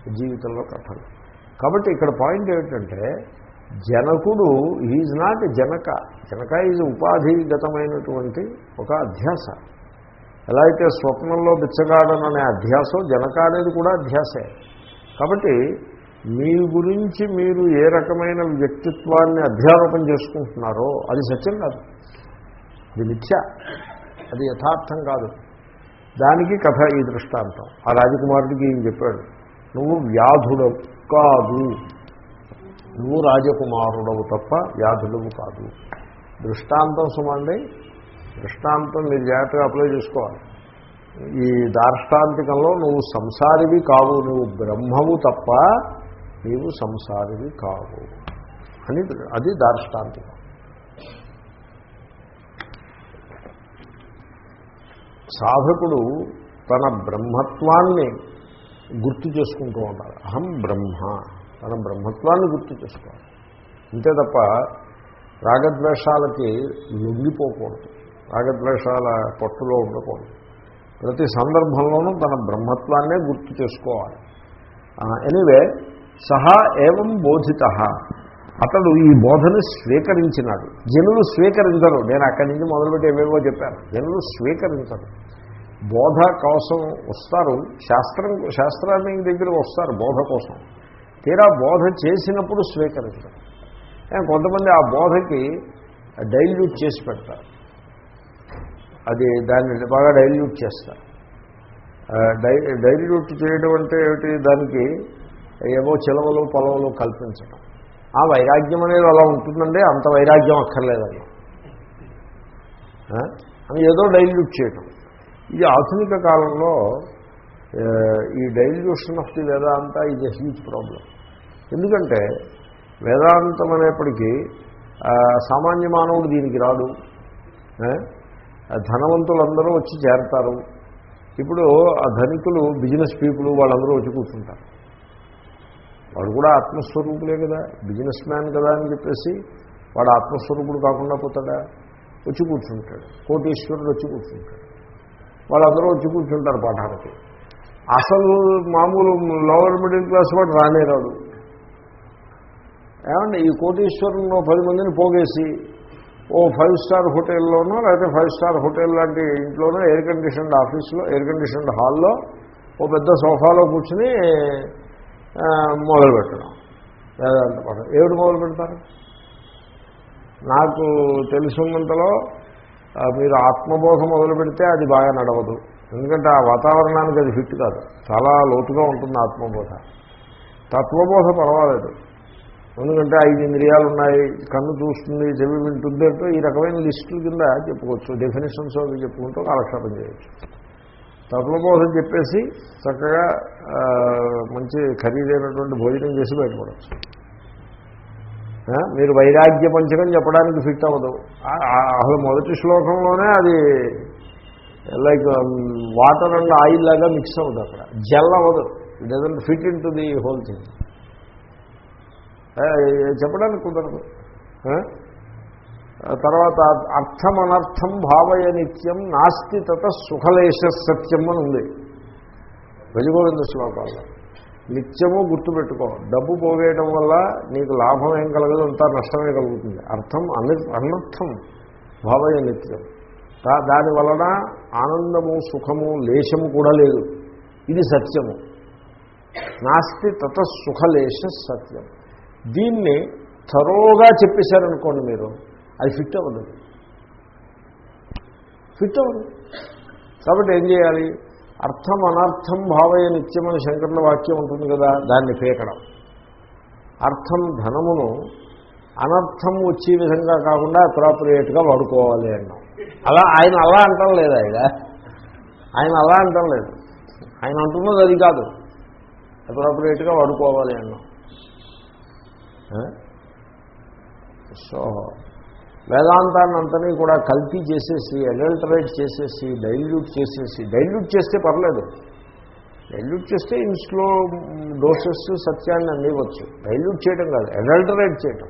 జీవితంలో కథలు. కాబట్టి ఇక్కడ పాయింట్ ఏమిటంటే జనకుడు is not Janaka. Janaka is ఉపాధిగతమైనటువంటి ఒక అధ్యాస. ఎలా అయితే స్వప్నంలో బిచ్చగాడననే అధ్యాసం జనక అనేది కూడా అధ్యాసే. కాబట్టి మీ గురించి మీరు ఏ రకమైన వ్యక్తిత్వాన్ని అధ్యారోపణ చేసుకుంటున్నారో అది సత్యం కాదు. అది మిథ్య. అది యథార్థం కాదు. దానికి కథ ఈ దృష్టాంతం. ఆ రాజకుమారుడికి ఈయన చెప్పాడు నువ్వు వ్యాధుడవు కాదు. నువ్వు రాజకుమారుడవు తప్ప వ్యాధుడవు కాదు. దృష్టాంతం సుమండి దృష్టాంతం మీరు జాగ్రత్తగా అప్లై చేసుకోవాలి. ఈ దార్ష్టాంతికంలో నువ్వు సంసారివి కావు నువ్వు బ్రహ్మవు తప్ప నీవు సంసారివి కావు. అని అది దార్ష్టాంతికం. సాధకుడు తన బ్రహ్మత్వాన్ని గుర్తు చేసుకుంటూ ఉండాలి అహం బ్రహ్మ. తన బ్రహ్మత్వాన్ని గుర్తు చేసుకోవాలి. అంతే తప్ప రాగద్వేషాలకి లొంగిపోకూడదు. రాగద్వేషాల పట్టులో ఉండకూడదు. ప్రతి సందర్భంలోనూ తన బ్రహ్మత్వాన్నే గుర్తు చేసుకోవాలి. ఎనివే సహా ఏవం బోధిత. అతడు ఈ బోధను స్వీకరించినాడు. జనులు స్వీకరించరు. నేను అక్కడి నుంచి మొదలుపెట్టి ఏవేవో చెప్పాను. జనులు స్వీకరించరు. బోధ కోసం వస్తారు. శాస్త్రం శాస్త్రాన్ని దగ్గర వస్తారు బోధ కోసం తీరా బోధ చేసినప్పుడు స్వీకరించరు. కొంతమంది ఆ బోధకి డైల్యూట్ చేసి పెడతారు. అది దాన్ని బాగా డైల్యూట్ చేస్తారు. డై డైల్యూట్ చేయడం అంటే ఏమిటి? దానికి ఏవో చిలవలు పొలవలు కల్పించడం. ఆ వైరాగ్యం అనేది అలా ఉంటుందండి. అంత వైరాగ్యం అక్కర్లేదని అని ఏదో డైల్యూట్ చేయటం. ఇది ఆధునిక కాలంలో ఈ డైల్యూషన్ ఆఫ్ ది వేదాంత ఇది హ్యూజ్ ప్రాబ్లం ఎందుకంటే వేదాంతం అనేప్పటికీ సామాన్య మానవుడు దీనికి రాడు. ధనవంతులందరూ వచ్చి చేరతారు. ఇప్పుడు ఆ ధనికులు బిజినెస్ పీపుల్ వాళ్ళందరూ వచ్చి కూర్చుంటారు. వాడు కూడా ఆత్మస్వరూపులే కదా బిజినెస్ మ్యాన్ కదా అని చెప్పేసి వాడు ఆత్మస్వరూపుడు కాకుండా పోతాడా? వచ్చి కూర్చుంటాడు. కోటీశ్వరుడు వచ్చి కూర్చుంటాడు. వాళ్ళందరూ వచ్చి కూర్చుంటారు పాఠానికి అసలు మామూలు లోవర్ మిడిల్ క్లాస్ వాడు రానే రాడు. ఏమంటే ఈ కోటీశ్వరంలో పది మందిని పోగేసి ఓ ఫైవ్ స్టార్ హోటల్లోనో లేకపోతే ఫైవ్ స్టార్ హోటల్ లాంటి ఇంట్లోనో ఎయిర్ కండిషన్డ్ ఆఫీస్లో ఎయిర్ కండిషన్డ్ హాల్లో ఓ పెద్ద సోఫాలో కూర్చుని మొదలు పెట్టడం. వేదాంత పాఠం. ఏమిటి మొదలు పెడతారు? నాకు తెలుసున్నంతలో మీరు ఆత్మబోధ మొదలు పెడితే అది బాగా నడవదు. ఎందుకంటే ఆ వాతావరణానికి అది ఫిట్ కాదు. చాలా లోతుగా ఉంటుంది ఆత్మబోధ. తత్వబోధ పర్వాలేదు. ఎందుకంటే ఐదు ఇంద్రియాలు ఉన్నాయి కన్ను చూస్తుంది చెవి వింటుంది అంటే ఈ రకమైన లిస్టుల కింద చెప్పుకోవచ్చు. డెఫినేషన్స్ అవి చెప్పుకుంటూ కాలక్షేపం చేయొచ్చు. తత్వబోధం చెప్పేసి చక్కగా మంచి ఖరీదైనటువంటి భోజనం చేసి బయటపడవచ్చు మీరు వైరాగ్య పంచకం చెప్పడానికి ఫిట్ అవ్వదు. అసలు మొదటి శ్లోకంలోనే అది లైక్ వాటర్ అండ్ ఆయిల్ లాగా మిక్స్ అవ్వదు అక్కడ. జెల్ అవ్వదు. It doesn't fit into the whole thing చెప్పడానికి కుదరదు. తర్వాత అర్థం అనర్థం భావయ నిత్యం నాస్తి తత సుఖలేశ సత్యం అని ఉంది. వెలిగోవింద శ్లోకాల్లో. నిత్యము గుర్తుపెట్టుకో. డబ్బు పోగేయడం వల్ల నీకు లాభం ఏం కలగదు అంతా నష్టమే కలుగుతుంది. అర్థం అని అనర్థం భావయ నిత్యం. దా- దాని వలన ఆనందము సుఖము లేశము కూడా లేదు. ఇది సత్యము. నాస్తి తత సుఖలేశ సత్యం. దీన్ని తరోగా చెప్పేశారనుకోండి మీరు అది ఫిట్ అవ్వదు. ఫిట్ అవ్వదు. కాబట్టి ఏం చేయాలి? అర్థం అనర్థం భావయ నిత్యమని శంకరుల వాక్యం ఉంటుంది కదా దాన్ని పీకడం అర్థం ధనమును అనర్థం వచ్చే విధంగా కాకుండా అప్రాప్రియేట్గా వాడుకోవాలి అన్నాం. అలా ఆయన అలా అంటం లేదు ఆయన? ఆయన అలా అంటం లేదు. ఆయన అంటున్నది అది కాదు. అప్రాప్రియేట్గా వాడుకోవాలి అన్నాం. సో వేదాంతాన్ని అంతని కూడా కల్తీ చేసేసి అడల్టరేట్ చేసేసి డైల్యూట్ చేసేసి డైల్యూట్ చేస్తే పర్లేదు. డైల్యూట్ చేస్తే ఇన్స్లో డోసెస్ సత్యాన్ని అందివచ్చు డైల్యూట్ చేయడం కాదు అడల్టరేట్ చేయటం.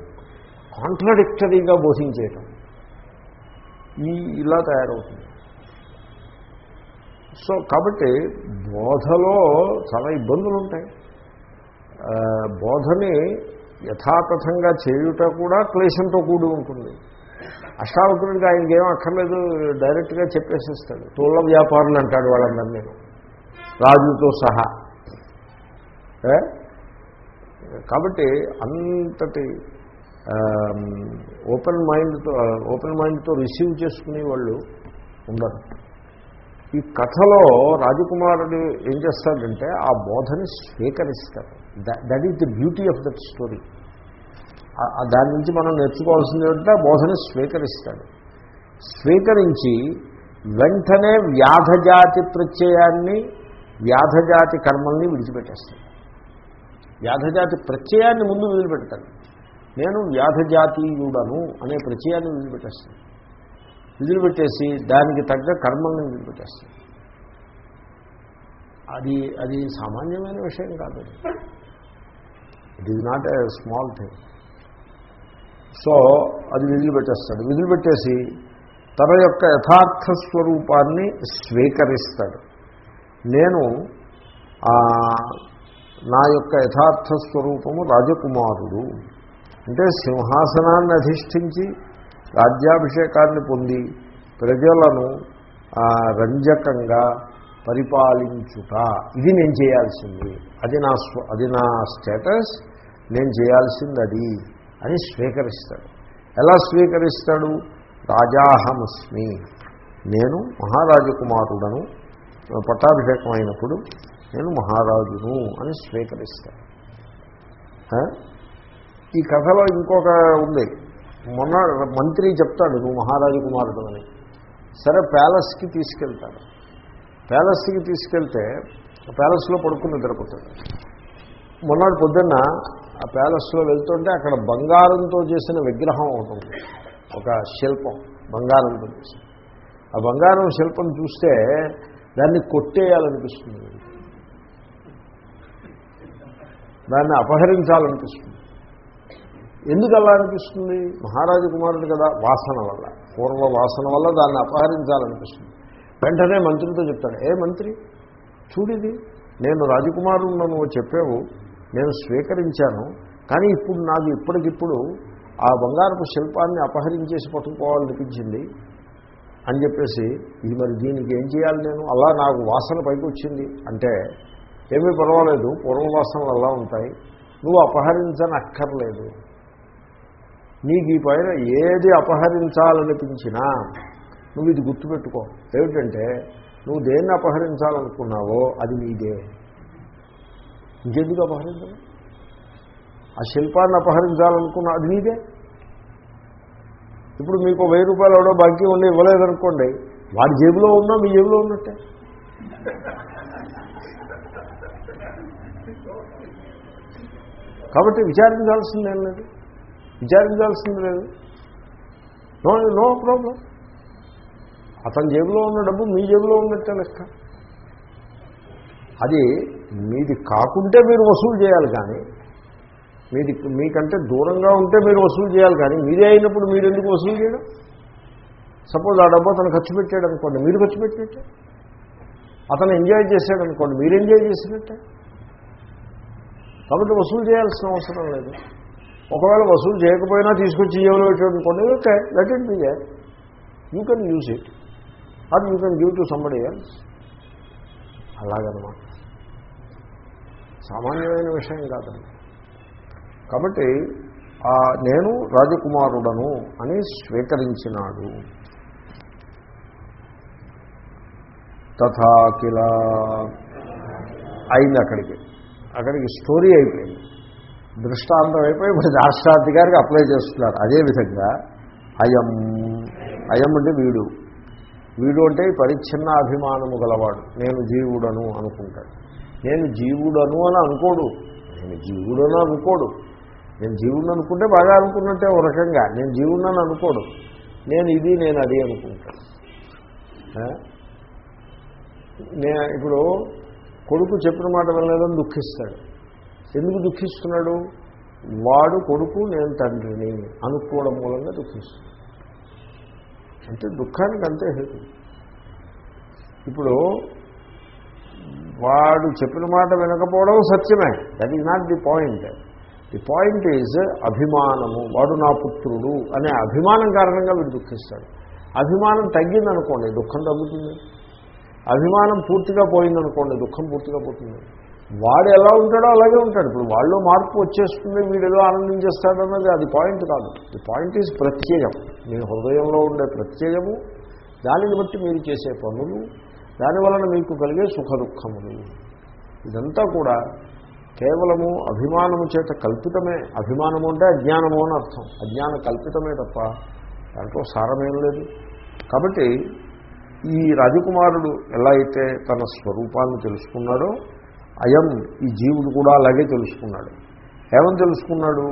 కాంట్రడిక్టరీగా బోధించేయటం. ఈ ఇలా తయారవుతుంది. సో కాబట్టి బోధలో చాలా ఇబ్బందులు ఉంటాయి. బోధని యథాతథంగా చేయుట కూడా క్లేశంతో కూడి ఉంటుంది. అష్టావకుడికి ఆయనకి ఏం అక్కర్లేదు డైరెక్ట్గా చెప్పేసేస్తాడు. తోళ్ళ వ్యాపారులు అంటాడు వాళ్ళందరినీ. రాజుతో సహా. కాబట్టి అంతటి ఓపెన్ మైండ్తో ఓపెన్ మైండ్తో రిసీవ్ చేసుకునే వాళ్ళు ఉండరు. ఈ కథలో రాజకుమారుడు ఏం చేస్తాడంటే ఆ బోధని స్వీకరిస్తాడు. That is the beauty of that story. దాని నుంచి మనం నేర్చుకోవాల్సింది ఏంటంటే బోధన బోధని స్వీకరిస్తాడు. స్వీకరించి వెంటనే వ్యాధజాతి ప్రత్యయాన్ని వ్యాధజాతి కర్మల్ని విడిచిపెట్టేస్తాడు. వ్యాధజాతి ప్రత్యయాన్ని ముందు వదిలిపెడతాడు నేను వ్యాధజాతీయుడను అనే ప్రత్యయాన్ని వదిలిపెట్టేస్తాను వదిలిపెట్టేసి దానికి తగ్గ కర్మల్ని వదిలిపెట్టేస్తాను అది అది సామాన్యమైన విషయం కాదు. It is not a small thing so అది వదిలిపెట్టేస్తాడు. వదిలిపెట్టేసి తన యొక్క యథార్థ స్వరూపాన్ని స్వీకరిస్తాడు. నేను నా యొక్క యథార్థ స్వరూపము రాజకుమారుడు. అంటే సింహాసనాన్ని అధిష్ఠించి రాజ్యాభిషేకాన్ని పొంది ప్రజలను రంజకంగా పరిపాలించుట. ఇది నేను చేయాల్సింది. అది నా స్వ అది నా స్టేటస్. నేను చేయాల్సింది అది అని స్వీకరిస్తాడు. ఎలా స్వీకరిస్తాడు? రాజాహమస్మి. నేను మహారాజకుమారుడను పట్టాభిషేకం అయినప్పుడు నేను మహారాజును అని స్వీకరిస్తాను ఈ కథలో ఇంకొక ఉంది. మొన్న మంత్రి చెప్తాడు నువ్వు మహారాజు కుమారుడు అని సరే ప్యాలెస్కి తీసుకెళ్తాడు. ప్యాలెస్కి తీసుకెళ్తే ప్యాలెస్లో పడుకుని నిద్రపోతాడు మొన్నటి పొద్దున్న ఆ ప్యాలెస్లో వెళ్తుంటే అక్కడ బంగారంతో చేసిన విగ్రహం ఉంటుంది ఒక శిల్పం బంగారంతో చేసిన. ఆ బంగారం శిల్పం చూస్తే దాన్ని కొట్టేయాలనిపిస్తుంది. దాన్ని అపహరించాలనిపిస్తుంది. ఎందుకు అలా అనిపిస్తుంది? మహారాజు కుమారుడు కదా వాసన వల్ల. పూర్వ వాసన వల్ల దాన్ని అపహరించాలనిపిస్తుంది. వెంటనే మంత్రితో చెప్తాడు ఏ మంత్రి? చూడిది నేను రాజకుమారుడు నువ్వు చెప్పావు. నేను స్వీకరించాను కానీ ఇప్పుడు నాకు ఇప్పటికిప్పుడు ఆ బంగారపు శిల్పాన్ని అపహరించేసి పట్టుకోవాలనిపించింది అని చెప్పేసి ఇది మరి దీనికి ఏం చేయాలి నేను? అలా నాకు వాసన పైకి వచ్చింది అంటే ఏమీ పర్వాలేదు పూర్వవాసనలు అలా ఉంటాయి. నువ్వు అపహరించనక్కర్లేదు. నీకు ఈ పైన ఏది అపహరించాలనిపించినా నువ్వు ఇది గుర్తుపెట్టుకో. ఏమిటంటే నువ్వు దేన్ని అపహరించాలనుకున్నావో అది నీదే. ఇంకెందుకు అపహరించాలి ఆ శిల్పాన్ని అపహరించాలనుకున్నా అది నీదే ఇప్పుడు మీకు వెయ్యి రూపాయలు ఎవడో బాకీ ఉండి ఇవ్వలేదనుకోండి వాడి జేబులో ఉన్నా మీ జేబులో ఉన్నట్టే. కాబట్టి విచారించాల్సింది ఏం లేదు విచారించాల్సింది లేదు. No no problem. అతని జేబులో ఉన్న డబ్బు మీ జేబులో ఉన్నట్టే లెక్క. అది మీది కాకుంటే మీరు వసూలు చేయాలి కానీ మీది మీకంటే దూరంగా ఉంటే మీరు వసూలు చేయాలి కానీ మీరే అయినప్పుడు మీరు ఎందుకు వసూలు చేయడం? సపోజ్ ఆ డబ్బు అతను ఖర్చు పెట్టాడు అనుకోండి మీరు ఖర్చు పెట్టినట్టే. అతను ఎంజాయ్ చేశాడు అనుకోండి మీరు ఎంజాయ్ చేసినట్టే. కాబట్టి వసూలు చేయాల్సిన అవసరం లేదు. ఒకవేళ వసూలు చేయకపోయినా తీసుకొచ్చి జేబులో పెట్టాడు అనుకోండి okay let it be you can use it or you can give to somebody else అలాగనమాట. సామాన్యమైన విషయం కాదండి. కాబట్టి నేను రాజకుమారుడను అని స్వీకరించినాడు. తథాకిల అయింది అక్కడికి. అక్కడికి స్టోరీ అయిపోయింది. దృష్టాంతం అయిపోయి ఇప్పుడు రాష్ట్రాధికారికి గారికి అప్లై చేస్తున్నారు. అదేవిధంగా అయం. అయం అంటే వీడు. వీడు అంటే పరిచ్ఛిన్న అభిమానము గలవాడు. నేను జీవుడను అనుకుంటాడు. నేను జీవుడను అని అనుకోడు. నేను జీవుడను అనుకోడు. నేను జీవుని అనుకుంటే బాగా అనుకున్నట్టే ఒక రకంగా. నేను జీవుని అనుకోడు. నేను ఇది నేను అది అనుకుంటాను. నే ఇప్పుడు కొడుకు చెప్పిన మాట వినలేదని దుఃఖిస్తాడు. ఎందుకు దుఃఖిస్తున్నాడు? వాడు కొడుకు నేను తండ్రిని అనుకోవడం మూలంగా దుఃఖిస్తున్నాడు అంటే దుఃఖానికి అంతే హేతు. ఇప్పుడు వాడు చెప్పిన మాట వినకపోవడం సత్యమే. That is not the point the point is అభిమానము. వాడు నా పుత్రుడు అనే అభిమానం కారణంగా వీడు దుఃఖిస్తాడు. అభిమానం తగ్గిందనుకోండి దుఃఖం తగ్గుతుంది. అభిమానం పూర్తిగా పోయిందనుకోండి దుఃఖం పూర్తిగా పోతుంది. వాడు ఎలా ఉంటాడో అలాగే ఉంటాడు. ఇప్పుడు వాళ్ళు మార్పు వచ్చేస్తుంది వీడు ఏదో ఆనందించేస్తాడన్నది అది పాయింట్ కాదు. ది పాయింట్ ఈజ్ ప్రత్యయం. మీ హృదయంలో ఉండే ప్రత్యయము దానిని బట్టి మీరు చేసే పనులు దాని వలన మీకు కలిగే సుఖ దుఃఖములు. ఇదంతా కూడా కేవలము అభిమానము చేత కల్పితమే. అభిమానము అంటే అజ్ఞానము అని అర్థం. అజ్ఞాన కల్పితమే తప్ప దాంట్లో సారమేం లేదు. కాబట్టి ఈ రాజకుమారుడు ఎలా అయితే తన స్వరూపాన్ని తెలుసుకున్నాడో అయం ఈ జీవుడు కూడా అలాగే తెలుసుకున్నాడు. ఏమని తెలుసుకున్నాడు?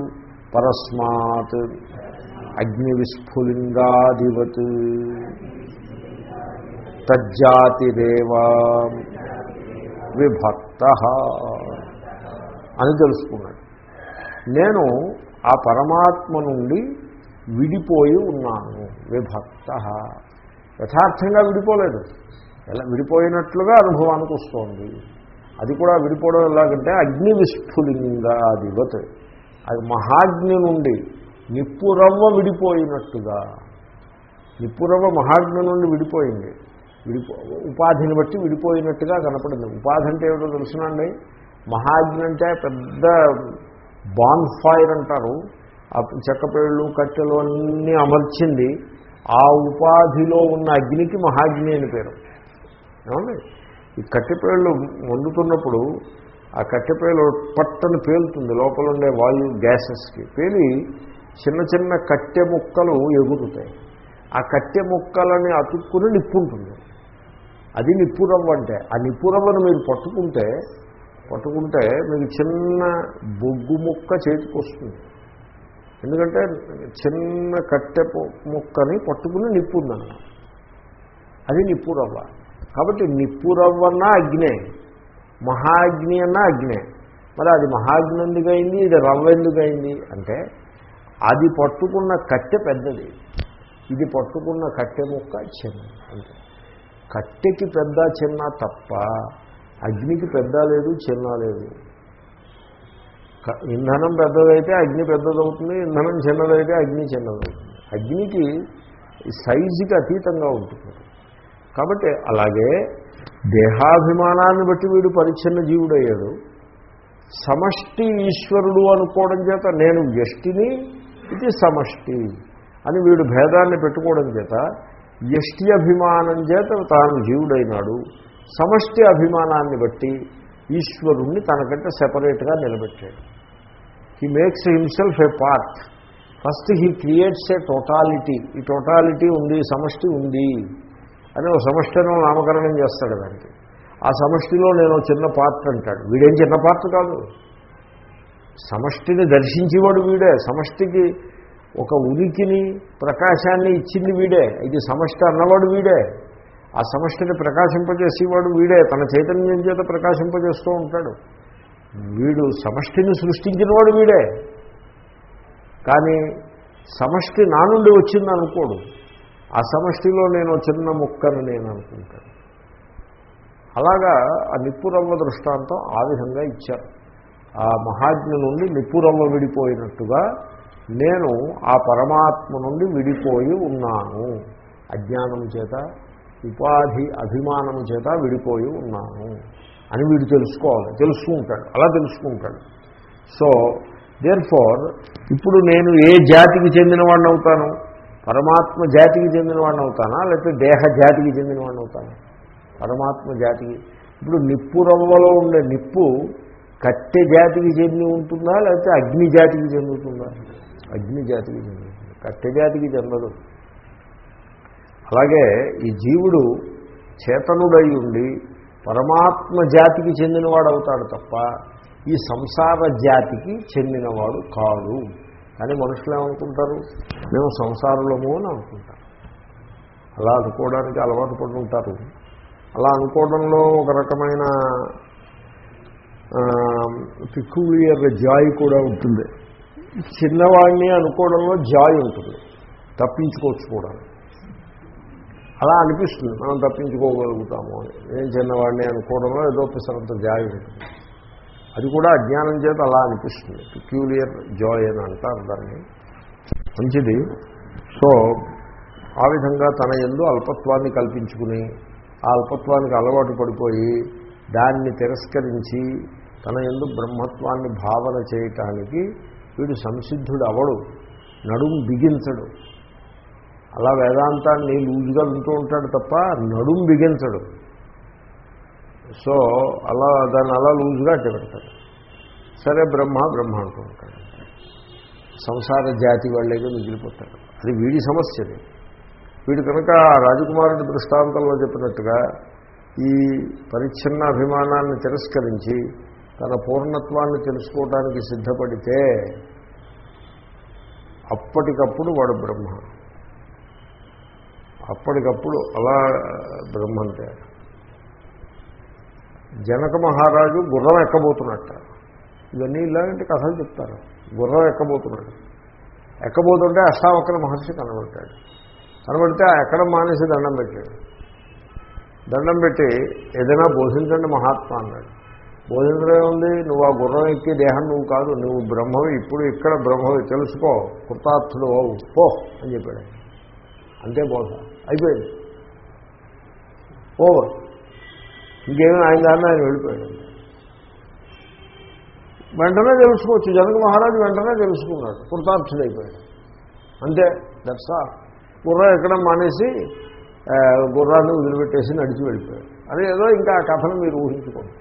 పరస్మాత్ అగ్ని విస్ఫులింగాధివత్ తజ్జాతిరేవా విభక్త. అని తెలుసుకున్నాడు. నేను ఆ పరమాత్మ నుండి విడిపోయి ఉన్నాను విభక్త. యథార్థంగా విడిపోలేదు. ఎలా విడిపోయినట్లుగా అనుభవానికి వస్తోంది. అది కూడా విడిపోవడం ఎలాగంటే అగ్ని విస్ఫులింగా అదివత్ అది మహాగ్ని నుండి నిప్పురవ్వ విడిపోయినట్టుగా. నిప్పురవ్వ మహాగ్ని నుండి విడిపోయింది. విడిపో ఉపాధిని బట్టి విడిపోయినట్టుగా కనపడింది. ఉపాధి అంటే ఏమిటో తెలుసునండి? మహాజ్ఞ అంటే పెద్ద బాన్ ఫైర్ అంటారు. ఆ చెక్కపేళ్ళు కట్టెలు అన్నీ అమర్చింది. ఆ ఉపాధిలో ఉన్న అగ్నికి మహాగ్ని అని పేరు. ఏమండి? ఈ కట్టెపేళ్ళు వండుతున్నప్పుడు ఆ కట్టెపేలు పట్టను పేలుతుంది. లోపల ఉండే వాయు గ్యాసెస్కి పేలి చిన్న చిన్న కట్టె ముక్కలు ఎగురుతాయి. ఆ కట్టె ముక్కలని అతుక్కుని నిప్పుంటుంది. అది నిప్పురవ్వ అంటే. ఆ నిప్పురవ్వను మీరు పట్టుకుంటే పట్టుకుంటే మీకు చిన్న బొగ్గు ముక్క చేతికి వస్తుంది. ఎందుకంటే చిన్న కట్టె ముక్కని పట్టుకుని నిప్పు అది నిప్పురవ్వ. కాబట్టి నిప్పురవ్వన్నా అగ్నే. మహాగ్ని అన్నా అగ్నే. మరి అది మహాగ్ని ఎందుకైంది ఇది రవ్వ ఎందుకైంది అంటే అది పట్టుకున్న కట్టె పెద్దది. ఇది పట్టుకున్న కట్టె ముక్క చిన్న అంటే కట్టెకి పెద్ద చిన్న తప్ప అగ్నికి పెద్ద లేదు చిన్న లేదు. ఇంధనం పెద్దదైతే అగ్ని పెద్దదవుతుంది ఇంధనం చిన్నదైతే అగ్ని చిన్నదవుతుంది. అగ్నికి సైజుకి అతీతంగా ఉంటుంది. కాబట్టి అలాగే దేహాభిమానాన్ని బట్టి వీడు పరిచ్ఛిన్న జీవుడయ్యాడు. సమష్టి ఈశ్వరుడు అనుకోవడం చేత నేను వ్యష్టిని ఇది సమష్టి అని వీడు భేదాన్ని పెట్టుకోవడం చేత వ్యష్టి అభిమానం చేత తాను జీవుడైనాడు. సమష్టి అభిమానాన్ని బట్టి ఈశ్వరుణ్ణి తనకంటే సెపరేట్గా నిలబెట్టాడు. He makes himself a part first he creates a totality ఈ టోటాలిటీ ఉంది సమష్టి ఉంది అని ఒక సమష్టిలో నామకరణం చేస్తాడు దానికి. ఆ సమష్టిలో నేను చిన్న పార్ట్ అంటాడు. వీడేం చిన్న పార్ట్ కాదు. సమష్టిని దర్శించేవాడు వీడే. సమష్టికి ఒక ఉనికిని ప్రకాశాన్ని ఇచ్చింది వీడే. ఇది సమష్టి అన్నవాడు వీడే. ఆ సమష్టిని ప్రకాశింపజేసేవాడు వీడే. తన చైతన్యం చేత ప్రకాశింపజేస్తూ ఉంటాడు. వీడు సమష్టిని సృష్టించినవాడు వీడే. కానీ సమష్టి నా నుండి వచ్చింది అనుకోడు ఆ సమష్టిలో నేను చిన్న ముక్కను నేను అనుకుంటాను. అలాగా ఆ నిప్పురవ్వ దృష్టాంతం ఆ విధంగా ఇచ్చారు. ఆ మహాజ్ఞ నుండి నిప్పురవ్వ విడిపోయినట్టుగా నేను ఆ పరమాత్మ నుండి విడిపోయి ఉన్నాను. అజ్ఞానము చేత ఉపాధి అభిమానము చేత విడిపోయి ఉన్నాను. అని వీడు తెలుసుకోవాలి. తెలుసుకుంటాడు అలా తెలుసుకుంటాడు సో దేర్ ఇప్పుడు నేను ఏ జాతికి చెందినవాడిని అవుతాను? పరమాత్మ జాతికి చెందినవాడిని అవుతానా? లేకపోతే దేహ జాతికి చెందినవాడిని అవుతాను? పరమాత్మ జాతికి. ఇప్పుడు నిప్పు రవ్వలో ఉండే నిప్పు కట్టె జాతికి చెంది ఉంటుందా? లేకపోతే అగ్ని జాతికి చెందుతుందా? అగ్ని జాతికి చెందుతుంది కట్టె జాతికి చెందదు. అలాగే ఈ జీవుడు చేతనుడై ఉండి పరమాత్మ జాతికి చెందినవాడు అవుతాడు తప్ప ఈ సంసార జాతికి చెందినవాడు కాదు కానీ మనుషులు ఏమనుకుంటారు? మేము సంసారులము అని అనుకుంటారు అలా అనుకోవడానికి అలవాటు పడి ఉంటారు. అలా అనుకోవడంలో ఒక రకమైన పిక్యులియర్ జాయ్ కూడా ఉంటుంది. చిన్నవాడిని అనుకోవడంలో జాయ్ ఉంటుంది. తప్పించుకోవచ్చు కూడా. అలా అనిపిస్తుంది. మనం తప్పించుకోగలుగుతాము అని. నేను చిన్నవాడిని అనుకోవడంలో ఏదో పిసరంత జాయ్ ఉంటుంది. అది కూడా అజ్ఞానం చేత అలా అనిపిస్తుంది. పిక్యూలియర్ జాయ్ అని అంటారు దాన్ని. మంచిది. సో ఆ విధంగా తన ఎందు అల్పత్వాన్ని కల్పించుకుని ఆ అల్పత్వానికి అలవాటు పడిపోయి దాన్ని తిరస్కరించి తన ఎందు బ్రహ్మత్వాన్ని భావన చేయటానికి వీడు సంసిద్ధుడు అవడు నడుము బిగించడు. అలా వేదాంతాన్ని లూజుగా వింటూ ఉంటాడు తప్ప నడుము బిగించడు. సో అలా దాన్ని అలా లూజుగా అట్టే సరే బ్రహ్మ బ్రహ్మ అంటూ ఉంటాడు. సంసార జాతి వాళ్ళేగా మిగిలిపోతాడు అది వీడి సమస్యది వీడు కనుక రాజకుమారుడి దృష్టాంతంలో చెప్పినట్టుగా ఈ పరిచ్ఛిన్న అభిమానాన్ని తిరస్కరించి తన పూర్ణత్వాన్ని తెలుసుకోవడానికి సిద్ధపడితే అప్పటికప్పుడు వాడు బ్రహ్మ. అప్పటికప్పుడు అలా బ్రహ్మ అంటే. జనక మహారాజు గుర్రం ఎక్కబోతున్నట్ట. ఇవన్నీ ఇలాంటి కథలు చెప్తారు. గుర్రం ఎక్కబోతున్నాడు ఎక్కబోతుంటే అష్టావక్ర మహర్షి కనబడతాడు. కనబడితే ఆ ఎక్కడ మానేసి దండం పెట్టాడు. దండం పెట్టి ఏదైనా బోధించండి మహాత్మా అన్నాడు. భోజనంలో ఉంది నువ్వు ఆ గుర్రం ఎక్కి దేహం నువ్వు కాదు నువ్వు బ్రహ్మవి ఇప్పుడు ఇక్కడ బ్రహ్మవి తెలుసుకో కృతార్థుడు ఓవు పో అని చెప్పాడు. అంతే బోధ. అయిపోయింది. ఓవర్. ఇంకేమీ ఆయన దాన్ని ఆయన వెళ్ళిపోయాడు. వెంటనే తెలుసుకోవచ్చు. జనక మహారాజు వెంటనే తెలుసుకున్నాడు. కృతార్థుడైపోయాడు అంతే. దట్స్ ఆల్ గుర్రం ఎక్కడ మానేసి గుర్రాన్ని వదిలిపెట్టేసి నడిచి వెళ్ళిపోయాడు. అదే ఏదో ఇంకా ఆ కథను మీరు ఊహించుకోండి.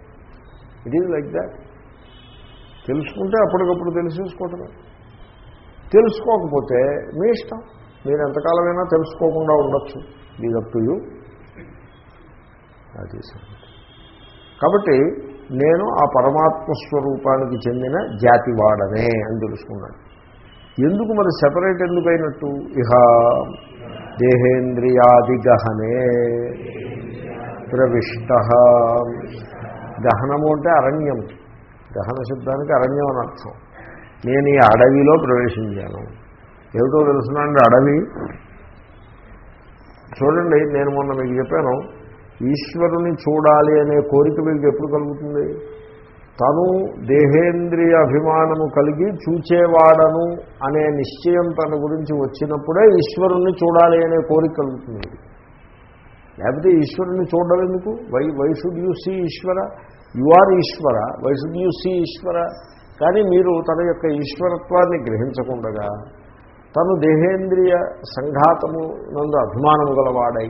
ఇట్ ఈజ్ లైక్ దాట్ తెలుసుకుంటే అప్పటికప్పుడు తెలిసేసుకోవటమే. తెలుసుకోకపోతే మీ ఇష్టం. మీరు ఎంతకాలమైనా తెలుసుకోకుండా ఉండొచ్చు. ఇది అప్ టు యూ అది కాబట్టి నేను ఆ పరమాత్మ స్వరూపానికి చెందిన జాతివాడనే అని తెలుసుకున్నాను. ఎందుకు మరి సెపరేట్ ఎందుకైనట్టు? ఇహ దేహేంద్రియాది గహనే ప్రవిష్ట. గహనము అంటే అరణ్యం. గహన శబ్దానికి అరణ్యం అని అర్థం. నేను ఈ అడవిలో ప్రవేశించాను. ఏమిటో తెలుసునండి అడవి? చూడండి నేను మొన్న మీకు చెప్పాను ఈశ్వరుని చూడాలి అనే కోరిక మీకు ఎప్పుడు కలుగుతుంది? తను దేహేంద్రియ అభిమానము కలిగి చూచేవాడను అనే నిశ్చయం తన గురించి వచ్చినప్పుడే ఈశ్వరుణ్ణి చూడాలి అనే కోరిక కలుగుతుంది. లేకపోతే ఈశ్వరుని చూడడం ఎందుకు? Why why should you see Ishwara? You are Ishwara. Why should you see Ishwara? కానీ మీరు తన యొక్క ఈశ్వరత్వాన్ని గ్రహించకుండగా తను దేహేంద్రియ సంఘాతము నందు అభిమానము గలవాడై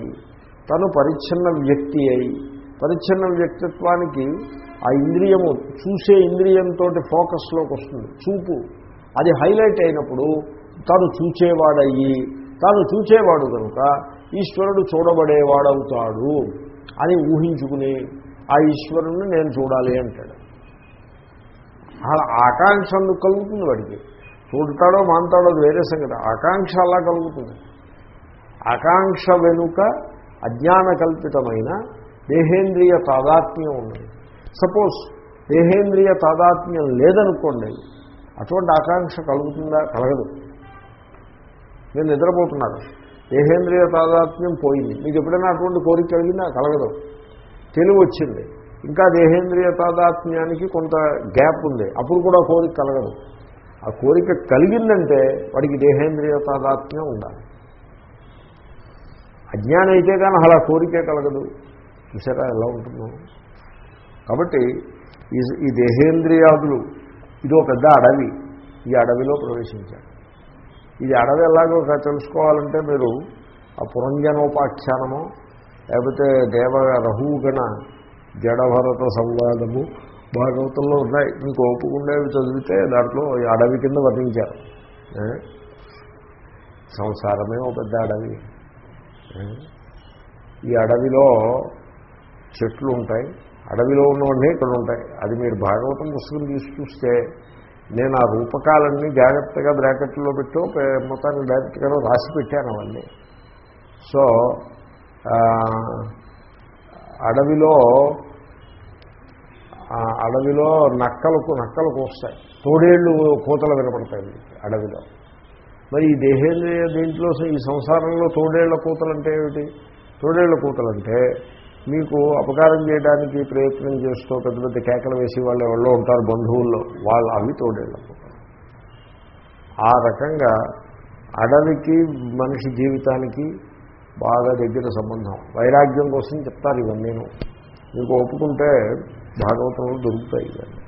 తను పరిచ్ఛిన్న వ్యక్తి అయి పరిచ్ఛిన్న వ్యక్తిత్వానికి ఆ ఇంద్రియము చూసే ఇంద్రియంతో ఫోకస్లోకి వస్తుంది. చూపు. అది హైలైట్ అయినప్పుడు తాను చూచేవాడయ్యి తాను చూచేవాడు కనుక ఈశ్వరుడు చూడబడేవాడవుతాడు అని ఊహించుకుని ఆ ఈశ్వరుణ్ణి నేను చూడాలి అంటాడు. అలా ఆకాంక్ష అందుకు కలుగుతుంది వాడికి. చూడతాడో మాంతాడో అది వేరే సంగతి. ఆకాంక్ష అలా కలుగుతుంది. ఆకాంక్ష వెనుక అజ్ఞాన కల్పితమైన దేహేంద్రియ తాదాత్మ్యం ఉన్నది సపోజ్ దేహేంద్రియ తాదాత్మ్యం లేదనుకోండి అటువంటి ఆకాంక్ష కలుగుతుందా? కలగదు. నేను నిద్రపోతున్నాను దేహేంద్రియ తాదాత్మ్యం పోయింది. మీకు ఎప్పుడైనా అటువంటి కోరిక కలిగిందా? కలగదు. తెలివి వచ్చింది. ఇంకా దేహేంద్రియ తాదాత్మ్యానికి కొంత గ్యాప్ ఉంది. అప్పుడు కూడా కోరిక కలగదు. ఆ కోరిక కలిగిందంటే వాడికి దేహేంద్రియ తాదాత్మ్యం ఉండాలి. అజ్ఞానం అయితే కానీ అలా కోరికే కలగదు. చూసారా ఎలా ఉంటుందో? కాబట్టి ఈ ఈ దేహేంద్రియాదులు ఇది ఒక పెద్ద అడవి. ఈ అడవిలో ప్రవేశించాడు ఇది అడవి ఎలాగో తెలుసుకోవాలంటే మీరు ఆ పురంజనోపాఖ్యానము లేకపోతే దేవ రహుగణ జడభరత సంవాదము భాగవతంలో ఉన్నాయి. మీకు ఓపుకుండేవి చదివితే దాంట్లో ఈ అడవి కింద వర్ణించారు. సంసారమే ఒక పెద్ద అడవి. ఈ అడవిలో చెట్లు ఉంటాయి. అడవిలో ఉన్నవన్నీ ఇక్కడ ఉంటాయి. అది మీరు భాగవతం పుస్తకం తీసి చూస్తే నేను ఆ రూపకాలన్నీ జాగ్రత్తగా బ్రాకెట్లో పెట్టో మొత్తాన్ని డైరెక్ట్గా రాసి పెట్టాను అవన్నీ. సో అడవిలో అడవిలో నక్కలకు నక్కలు కూస్తాయి తోడేళ్ళు కూతలు వినపడతాయి అడవిలో. మరి ఈ దేహేంద్రియ దీంట్లో ఈ సంసారంలో తోడేళ్ళ కూతలు అంటే ఏమిటి? తోడేళ్ళ కూతలు అంటే మీకు అపకారం చేయడానికి ప్రయత్నం చేస్తూ పెద్ద పెద్ద కేకలు వేసి వాళ్ళు ఎవరో ఉంటారు బంధువుల్లో వాళ్ళు అవి తోడేళ్ళ ఆ రకంగా అడవికి మనిషి జీవితానికి బాగా దగ్గర సంబంధం. వైరాగ్యం కోసం చెప్తారు ఇవన్నీను. మీకు ఒప్పుకుంటే భాగవతంలో దొరుకుతాయి ఇవన్నీ.